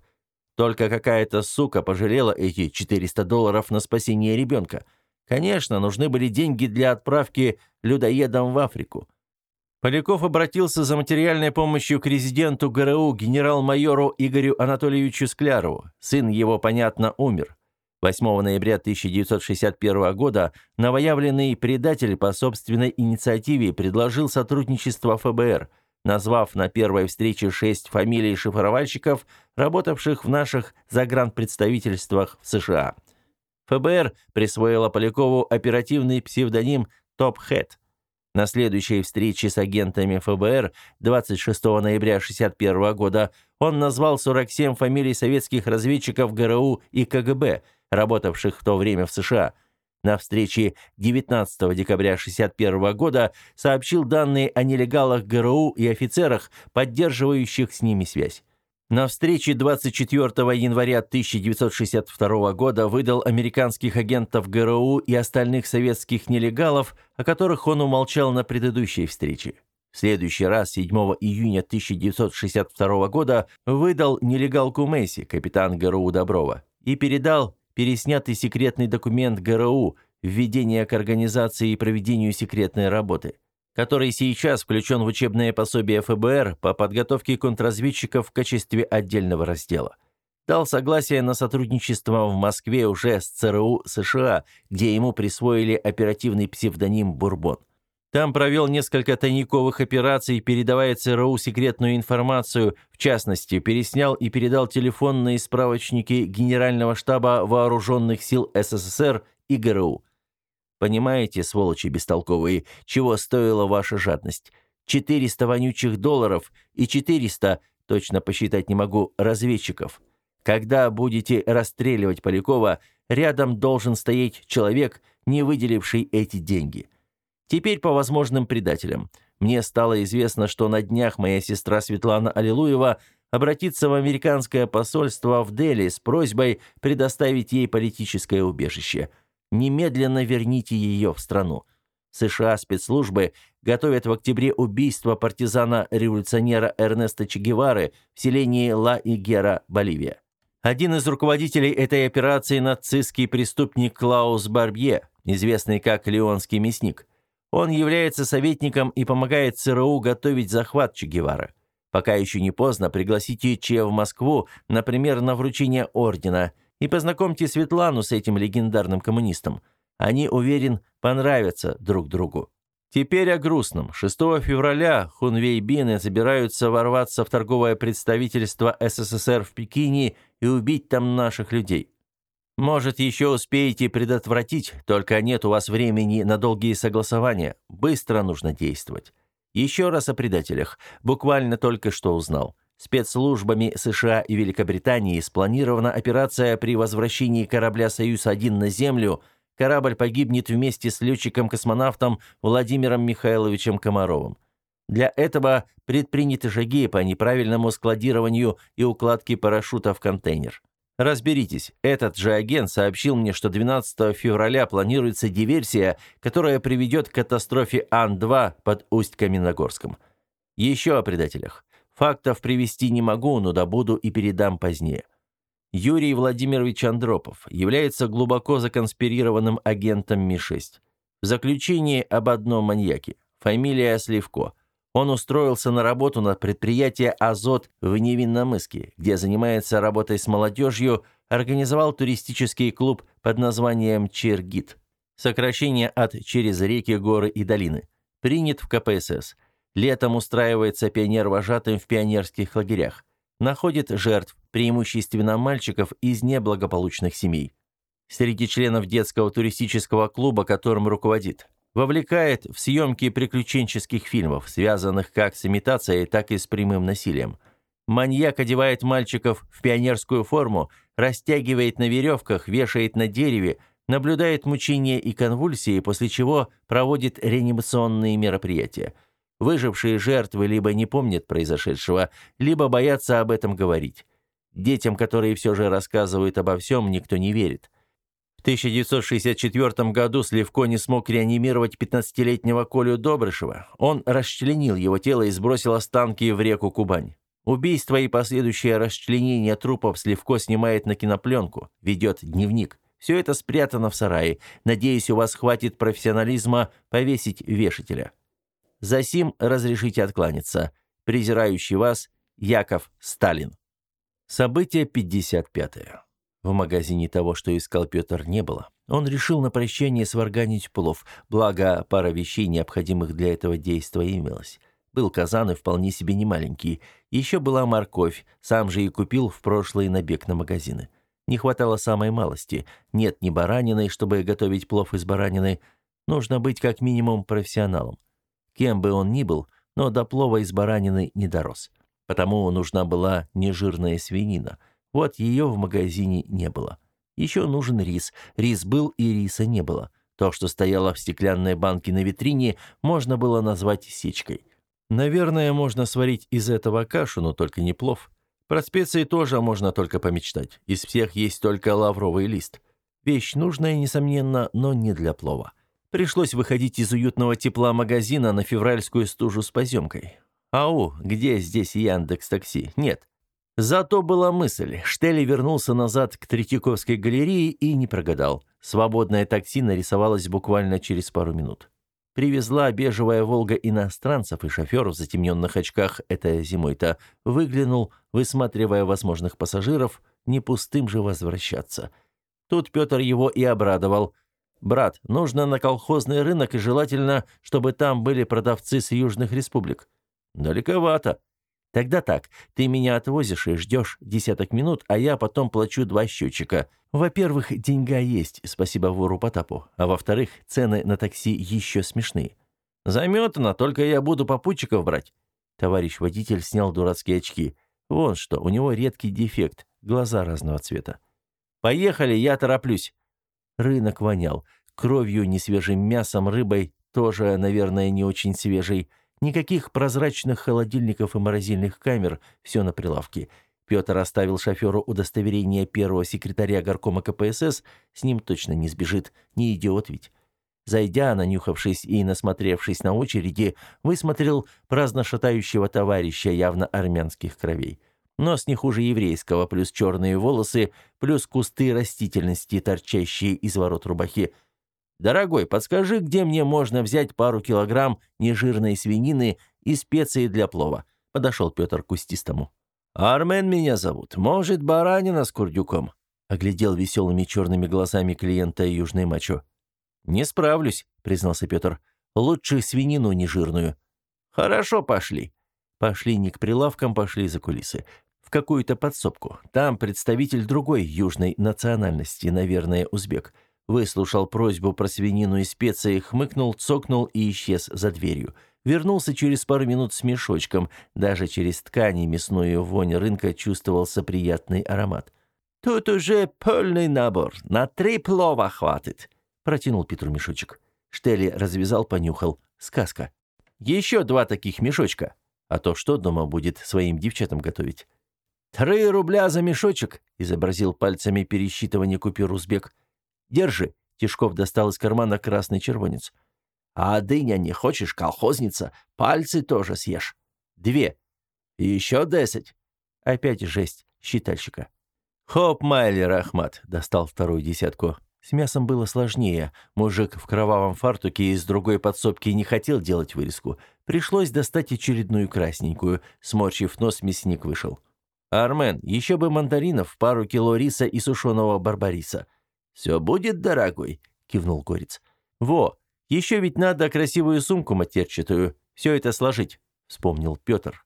Только какая-то сука пожалела эти 400 долларов на спасение ребенка – Конечно, нужны были деньги для отправки людоедам в Африку. Поляков обратился за материальной помощью к резиденту ГРУ генерал-майору Игорю Анатольевичу Склярову. Сын его, понятно, умер. 8 ноября 1961 года новоявленный предатель по собственной инициативе предложил сотрудничество ФБР, назвав на первой встрече шесть фамилий шифровальщиков, работавших в наших загранпредставительствах в США – ФБР присвоило Полякову оперативный псевдоним «Топ Хэт». На следующей встрече с агентами ФБР 26 ноября 1961 года он назвал 47 фамилий советских разведчиков ГРУ и КГБ, работавших в то время в США. На встрече 19 декабря 1961 года сообщил данные о нелегалах ГРУ и офицерах, поддерживающих с ними связь. На встрече 24 января 1962 года выдал американских агентов ГРУ и остальных советских нелегалов, о которых он умолчал на предыдущей встрече. В следующий раз, 7 июня 1962 года, выдал нелегалку Месси, капитан ГРУ Доброва, и передал переснятый секретный документ ГРУ «Введение к организации и проведению секретной работы». который сейчас включен в учебное пособие ФБР по подготовке контрразведчиков в качестве отдельного раздела. Дал согласие на сотрудничество в Москве уже с ЦРУ США, где ему присвоили оперативный псевдоним «Бурбон». Там провел несколько тайниковых операций, передавая ЦРУ секретную информацию, в частности, переснял и передал телефонные справочники Генерального штаба Вооруженных сил СССР и ГРУ. Понимаете, сволочи бестолковые, чего стоила ваша жадность? 400 вонючих долларов и 400, точно посчитать не могу, разведчиков. Когда будете расстреливать Полякова, рядом должен стоять человек, не выделивший эти деньги. Теперь по возможным предателям. Мне стало известно, что на днях моя сестра Светлана Аллилуева обратится в американское посольство в Дели с просьбой предоставить ей политическое убежище. Немедленно верните ее в страну. США спецслужбы готовят в октябре убийство партизана-революционера Эрнеста Че Гевары в селении Ла-Игера, Боливия. Один из руководителей этой операции – нацистский преступник Клаус Барбье, известный как Леонский мясник. Он является советником и помогает ЦРУ готовить захват Че Гевары. Пока еще не поздно, пригласите Че в Москву, например, на вручение ордена, и познакомьте Светлану с этим легендарным коммунистом. Они, уверен, понравятся друг другу. Теперь о грустном. 6 февраля хунвейбины собираются ворваться в торговое представительство СССР в Пекине и убить там наших людей. Может, еще успеете предотвратить, только нет у вас времени на долгие согласования. Быстро нужно действовать. Еще раз о предателях. Буквально только что узнал. Спецслужбами США и Великобритании спланирована операция при возвращении корабля «Союз-1» на Землю. Корабль погибнет вместе с летчиком-космонавтом Владимиром Михайловичем Комаровым. Для этого предприняты шаги по неправильному складированию и укладке парашюта в контейнер. Разберитесь, этот же агент сообщил мне, что 12 февраля планируется диверсия, которая приведет к катастрофе Ан-2 под Усть-Каменогорском. Еще о предателях. Фактов привести не могу, но добуду и передам позднее. Юрий Владимирович Андропов является глубоко законспирированным агентом Ми-6. В заключении об одном маньяке. Фамилия Сливко. Он устроился на работу на предприятие «Азот» в Невинномыске, где занимается работой с молодежью, организовал туристический клуб под названием «Чергит». Сокращение от «Через реки, горы и долины». Принят в КПСС. Летом устраивается пионер-вожатым в пионерских лагерях. Находит жертв, преимущественно мальчиков из неблагополучных семей. Среди членов детского туристического клуба, которым руководит, вовлекает в съемки приключенческих фильмов, связанных как с имитацией, так и с прямым насилием. Маньяк одевает мальчиков в пионерскую форму, растягивает на веревках, вешает на дереве, наблюдает мучения и конвульсии, после чего проводит реанимационные мероприятия. Выжившие жертвы либо не помнят произошедшего, либо боятся об этом говорить. Детям, которые все же рассказывают обо всем, никто не верит. В 1964 году Сливко не смог реанимировать 15-летнего Колю Добрышева. Он расчленил его тело и сбросил останки в реку Кубань. Убийство и последующее расчленение трупов Сливко снимает на кинопленку, ведет дневник. Все это спрятано в сарае. Надеюсь, у вас хватит профессионализма повесить вешателя. Засим разрешите откланяться. Презирающий вас Яков Сталин. Событие 55. -е. В магазине того, что искал Петр, не было. Он решил на прощание сварганить плов, благо пара вещей, необходимых для этого действия, имелась. Был казан и вполне себе немаленький. Еще была морковь, сам же и купил в прошлый набег на магазины. Не хватало самой малости. Нет ни баранины, чтобы готовить плов из баранины. Нужно быть как минимум профессионалом. Кем бы он ни был, но до плова из баранины не дорос. Потому нужна была нежирная свинина – вот ее в магазине не было. Еще нужен рис. Рис был и риса не было. То, что стояло в стеклянной банке на витрине, можно было назвать сечкой. Наверное, можно сварить из этого кашу, но только не плов. Про специи тоже можно только помечтать. Из всех есть только лавровый лист. Вещь нужная, несомненно, но не для плова. Пришлось выходить из уютного тепла магазина на февральскую стужу с поземкой. Ау, где здесь Яндекс Такси? Нет. Зато была мысль. Штели вернулся назад к Третьяковской галерее и не прогадал. Свободное такси нарисовалось буквально через пару минут. привезла бежевая «Волга» иностранцев, и шофер в затемненных очках, это зимой-то, выглянул, высматривая возможных пассажиров, не пустым же возвращаться. Тут Петр его и обрадовал. «Брат, нужно на колхозный рынок, и желательно, чтобы там были продавцы с южных республик». «Далековато», Тогда так, ты меня отвозишь и ждешь десяток минут, а я потом плачу два счетчика. Во-первых, деньга есть, спасибо вору Потапу, а во-вторых, цены на такси еще смешные. Заметано, только я буду попутчиков брать. Товарищ водитель снял дурацкие очки. Вон что, у него редкий дефект, глаза разного цвета. Поехали, я тороплюсь. Рынок вонял. Кровью, несвежим мясом, рыбой, тоже, наверное, не очень свежей. Никаких прозрачных холодильников и морозильных камер, все на прилавке. Петр оставил шоферу удостоверение первого секретаря горкома КПСС, с ним точно не сбежит, не идиот ведь. Зайдя, нанюхавшись и насмотревшись на очереди, высмотрел праздно шатающего товарища явно армянских кровей. Нос не хуже еврейского, плюс черные волосы, плюс кусты растительности, торчащие из ворот рубахи – «Дорогой, подскажи, где мне можно взять пару килограмм нежирной свинины и специи для плова?» Подошел Петр к кустистому. «Армен меня зовут. Может, баранина с курдюком?» Оглядел веселыми черными глазами клиента южный мачо. «Не справлюсь», — признался Петр. «Лучше свинину нежирную». «Хорошо, пошли». Пошли не к прилавкам, пошли за кулисы. В какую-то подсобку. Там представитель другой южной национальности, наверное, узбек — Выслушал просьбу про свинину и специи, хмыкнул, цокнул и исчез за дверью. Вернулся через пару минут с мешочком. Даже через ткани мясную вонь рынка чувствовался приятный аромат. «Тут уже полный набор. На три плова хватит», — протянул Петру мешочек. Штели развязал, понюхал. Сказка. «Еще два таких мешочка. А то что дома будет своим девчатам готовить?» «Три рубля за мешочек», — изобразил пальцами пересчитывание купюр узбек. Держи». Тишков достал из кармана красный червонец. «А дыня не хочешь, колхозница? Пальцы тоже съешь. Две. И еще десять». Опять жесть считальщика. «Хоп, Майлер Ахмат!» — достал вторую десятку. С мясом было сложнее. Мужик в кровавом фартуке из другой подсобки не хотел делать вырезку. Пришлось достать очередную красненькую. Сморчив нос, мясник вышел. «Армен, еще бы мандаринов, пару кило риса и сушеного барбариса». «Все будет, дорогой», — кивнул Горец. «Во, еще ведь надо красивую сумку матерчатую, все это сложить», — вспомнил Петр.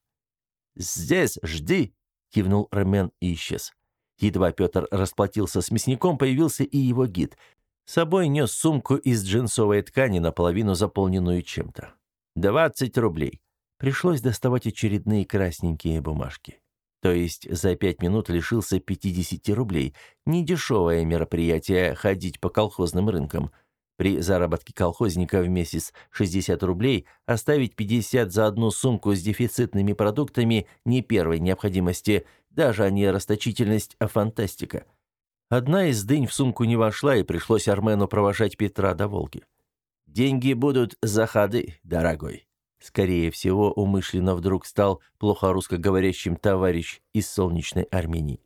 «Здесь жди», — кивнул Ромен и исчез. Едва Петр расплатился с мясником, появился и его гид. С собой нес сумку из джинсовой ткани, наполовину заполненную чем-то. «Двадцать рублей». Пришлось доставать очередные красненькие бумажки. То есть за пять минут лишился 50 рублей. Недешевое мероприятие ходить по колхозным рынкам. При заработке колхозника в месяц 60 рублей оставить 50 за одну сумку с дефицитными продуктами не первой необходимости, даже не расточительность, а фантастика. Одна из дынь в сумку не вошла, и пришлось Армену провожать Петра до Волги. «Деньги будут за ходы, дорогой», Скорее всего, умышленно вдруг стал плохо русскоговорящим товарищ из солнечной Армении.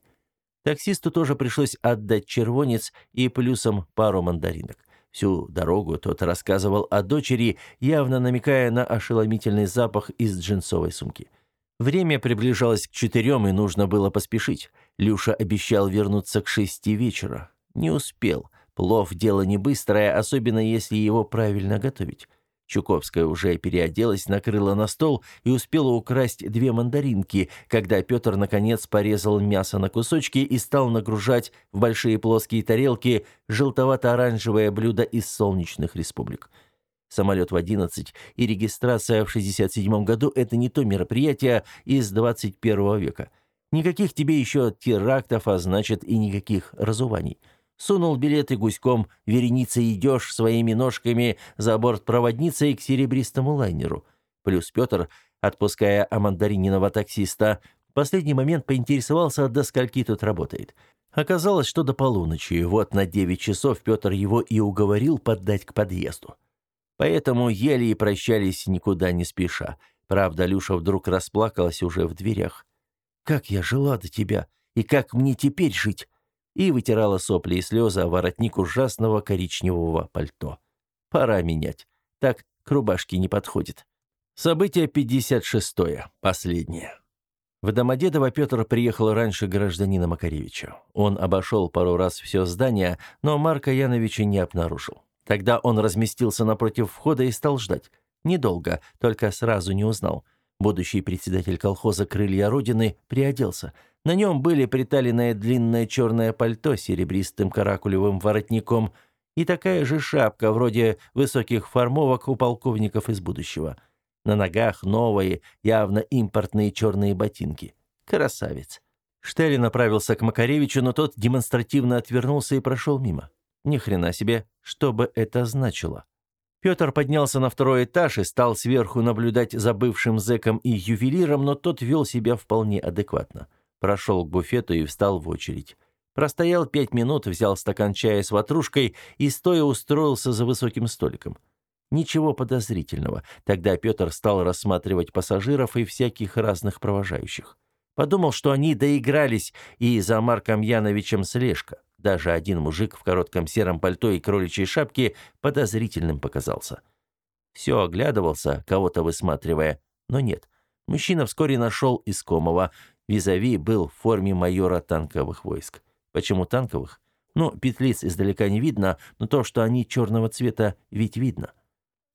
Таксисту тоже пришлось отдать червонец и плюсом пару мандаринок. Всю дорогу тот рассказывал о дочери, явно намекая на ошеломительный запах из джинсовой сумки. Время приближалось к четырем, и нужно было поспешить. Люша обещал вернуться к шести вечера. Не успел. Плов – дело не быстрое, особенно если его правильно готовить. Чуковская уже переоделась, накрыла на стол и успела украсть две мандаринки, когда Петр, наконец, порезал мясо на кусочки и стал нагружать в большие плоские тарелки желтовато-оранжевое блюдо из солнечных республик. Самолет в 11 и регистрация в 67 году – это не то мероприятие из 21 века. Никаких тебе еще терактов, а значит и никаких разуваний. Сунул билеты гуськом, вереницей идешь своими ножками за борт проводницей к серебристому лайнеру. Плюс Петр, отпуская амандарининого таксиста, в последний момент поинтересовался, до скольки тут работает. Оказалось, что до полуночи, вот на девять часов Петр его и уговорил поддать к подъезду. Поэтому еле и прощались никуда не спеша. Правда, Люша вдруг расплакалась уже в дверях. «Как я жила до тебя, и как мне теперь жить?» И вытирала сопли и слезы о воротник ужасного коричневого пальто. Пора менять. Так к рубашке не подходит. Событие 56 последнее. В Домодедово Петр приехал раньше гражданина Макаревича. Он обошел пару раз все здание, но Марка Яновича не обнаружил. Тогда он разместился напротив входа и стал ждать. Недолго, только сразу не узнал. Будущий председатель колхоза «Крылья Родины» приоделся. На нем были приталенное длинное черное пальто с серебристым каракулевым воротником и такая же шапка, вроде высоких формовок у полковников из будущего – на ногах новые, явно импортные черные ботинки. Красавец. Штелли направился к Макаревичу, но тот демонстративно отвернулся и прошел мимо. Ни хрена себе, что бы это значило. Петр поднялся на второй этаж и стал сверху наблюдать за бывшим зэком и ювелиром, но тот вел себя вполне адекватно. Прошел к буфету и встал в очередь. Простоял пять минут, взял стакан чая с ватрушкой и стоя устроился за высоким столиком. Ничего подозрительного. Тогда Петр стал рассматривать пассажиров и всяких разных провожающих. Подумал, что они доигрались, и за Марком Яновичем слежка. Даже один мужик в коротком сером пальто и кроличьей шапке подозрительным показался. Все оглядывался, кого-то высматривая, но нет. Мужчина вскоре нашел искомого. Визави был в форме майора танковых войск. Почему танковых? Ну, петлиц издалека не видно, но то, что они черного цвета, ведь видно.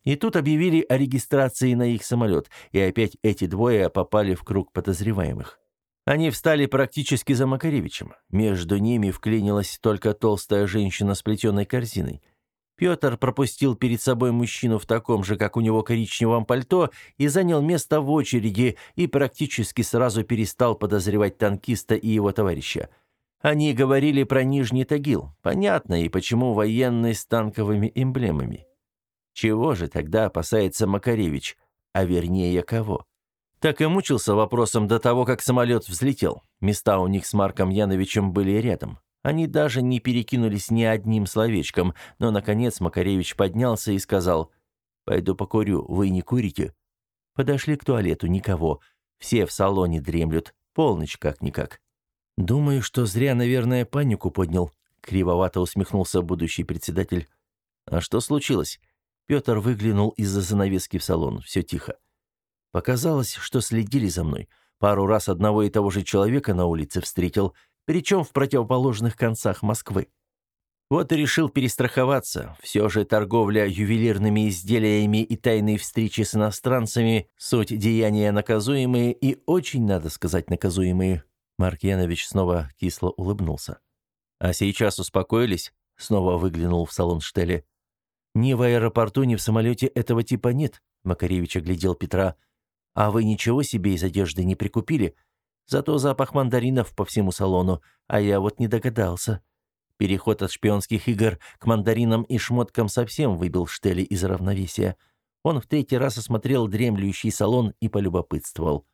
И тут объявили о регистрации на их самолет, и опять эти двое попали в круг подозреваемых. Они встали практически за Макаревичем. Между ними вклинилась только толстая женщина с плетеной корзиной. Петр пропустил перед собой мужчину в таком же, как у него, коричневом пальто и занял место в очереди и практически сразу перестал подозревать танкиста и его товарища. Они говорили про Нижний Тагил. Понятно, и почему военный с танковыми эмблемами. Чего же тогда опасается Макаревич? А вернее, кого? Так и мучился вопросом до того, как самолет взлетел. Места у них с Марком Яновичем были рядом. Они даже не перекинулись ни одним словечком, но, наконец, Макаревич поднялся и сказал, «Пойду покурю, вы не курите?» Подошли к туалету, никого. Все в салоне дремлют, полночь как-никак. «Думаю, что зря, наверное, панику поднял», — кривовато усмехнулся будущий председатель. «А что случилось?» Петр выглянул из-за занавески в салон. Все тихо. Показалось, что следили за мной. Пару раз одного и того же человека на улице встретил, причем в противоположных концах Москвы. Вот и решил перестраховаться. Все же торговля ювелирными изделиями и тайные встречи с иностранцами – суть деяния наказуемые и очень, надо сказать, наказуемые. Марк Янович снова кисло улыбнулся. «А сейчас успокоились?» – снова выглянул в салон Штеле. «Ни в аэропорту, ни в самолете этого типа нет», — Макаревич оглядел Петра. «А вы ничего себе из одежды не прикупили? Зато запах мандаринов по всему салону, а я вот не догадался». Переход от шпионских игр к мандаринам и шмоткам совсем выбил Штели из равновесия. Он в третий раз осмотрел дремлющий салон и полюбопытствовал.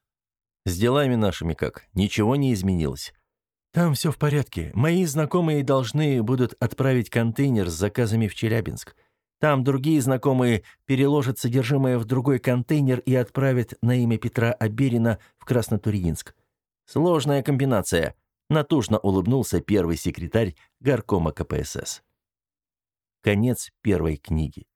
«С делами нашими как? Ничего не изменилось?» «Там все в порядке. Мои знакомые должны будут отправить контейнер с заказами в Челябинск. Там другие знакомые переложат содержимое в другой контейнер и отправят на имя Петра Аберина в Краснотурьинск. Сложная комбинация. Натужно улыбнулся первый секретарь горкома КПСС. Конец первой книги.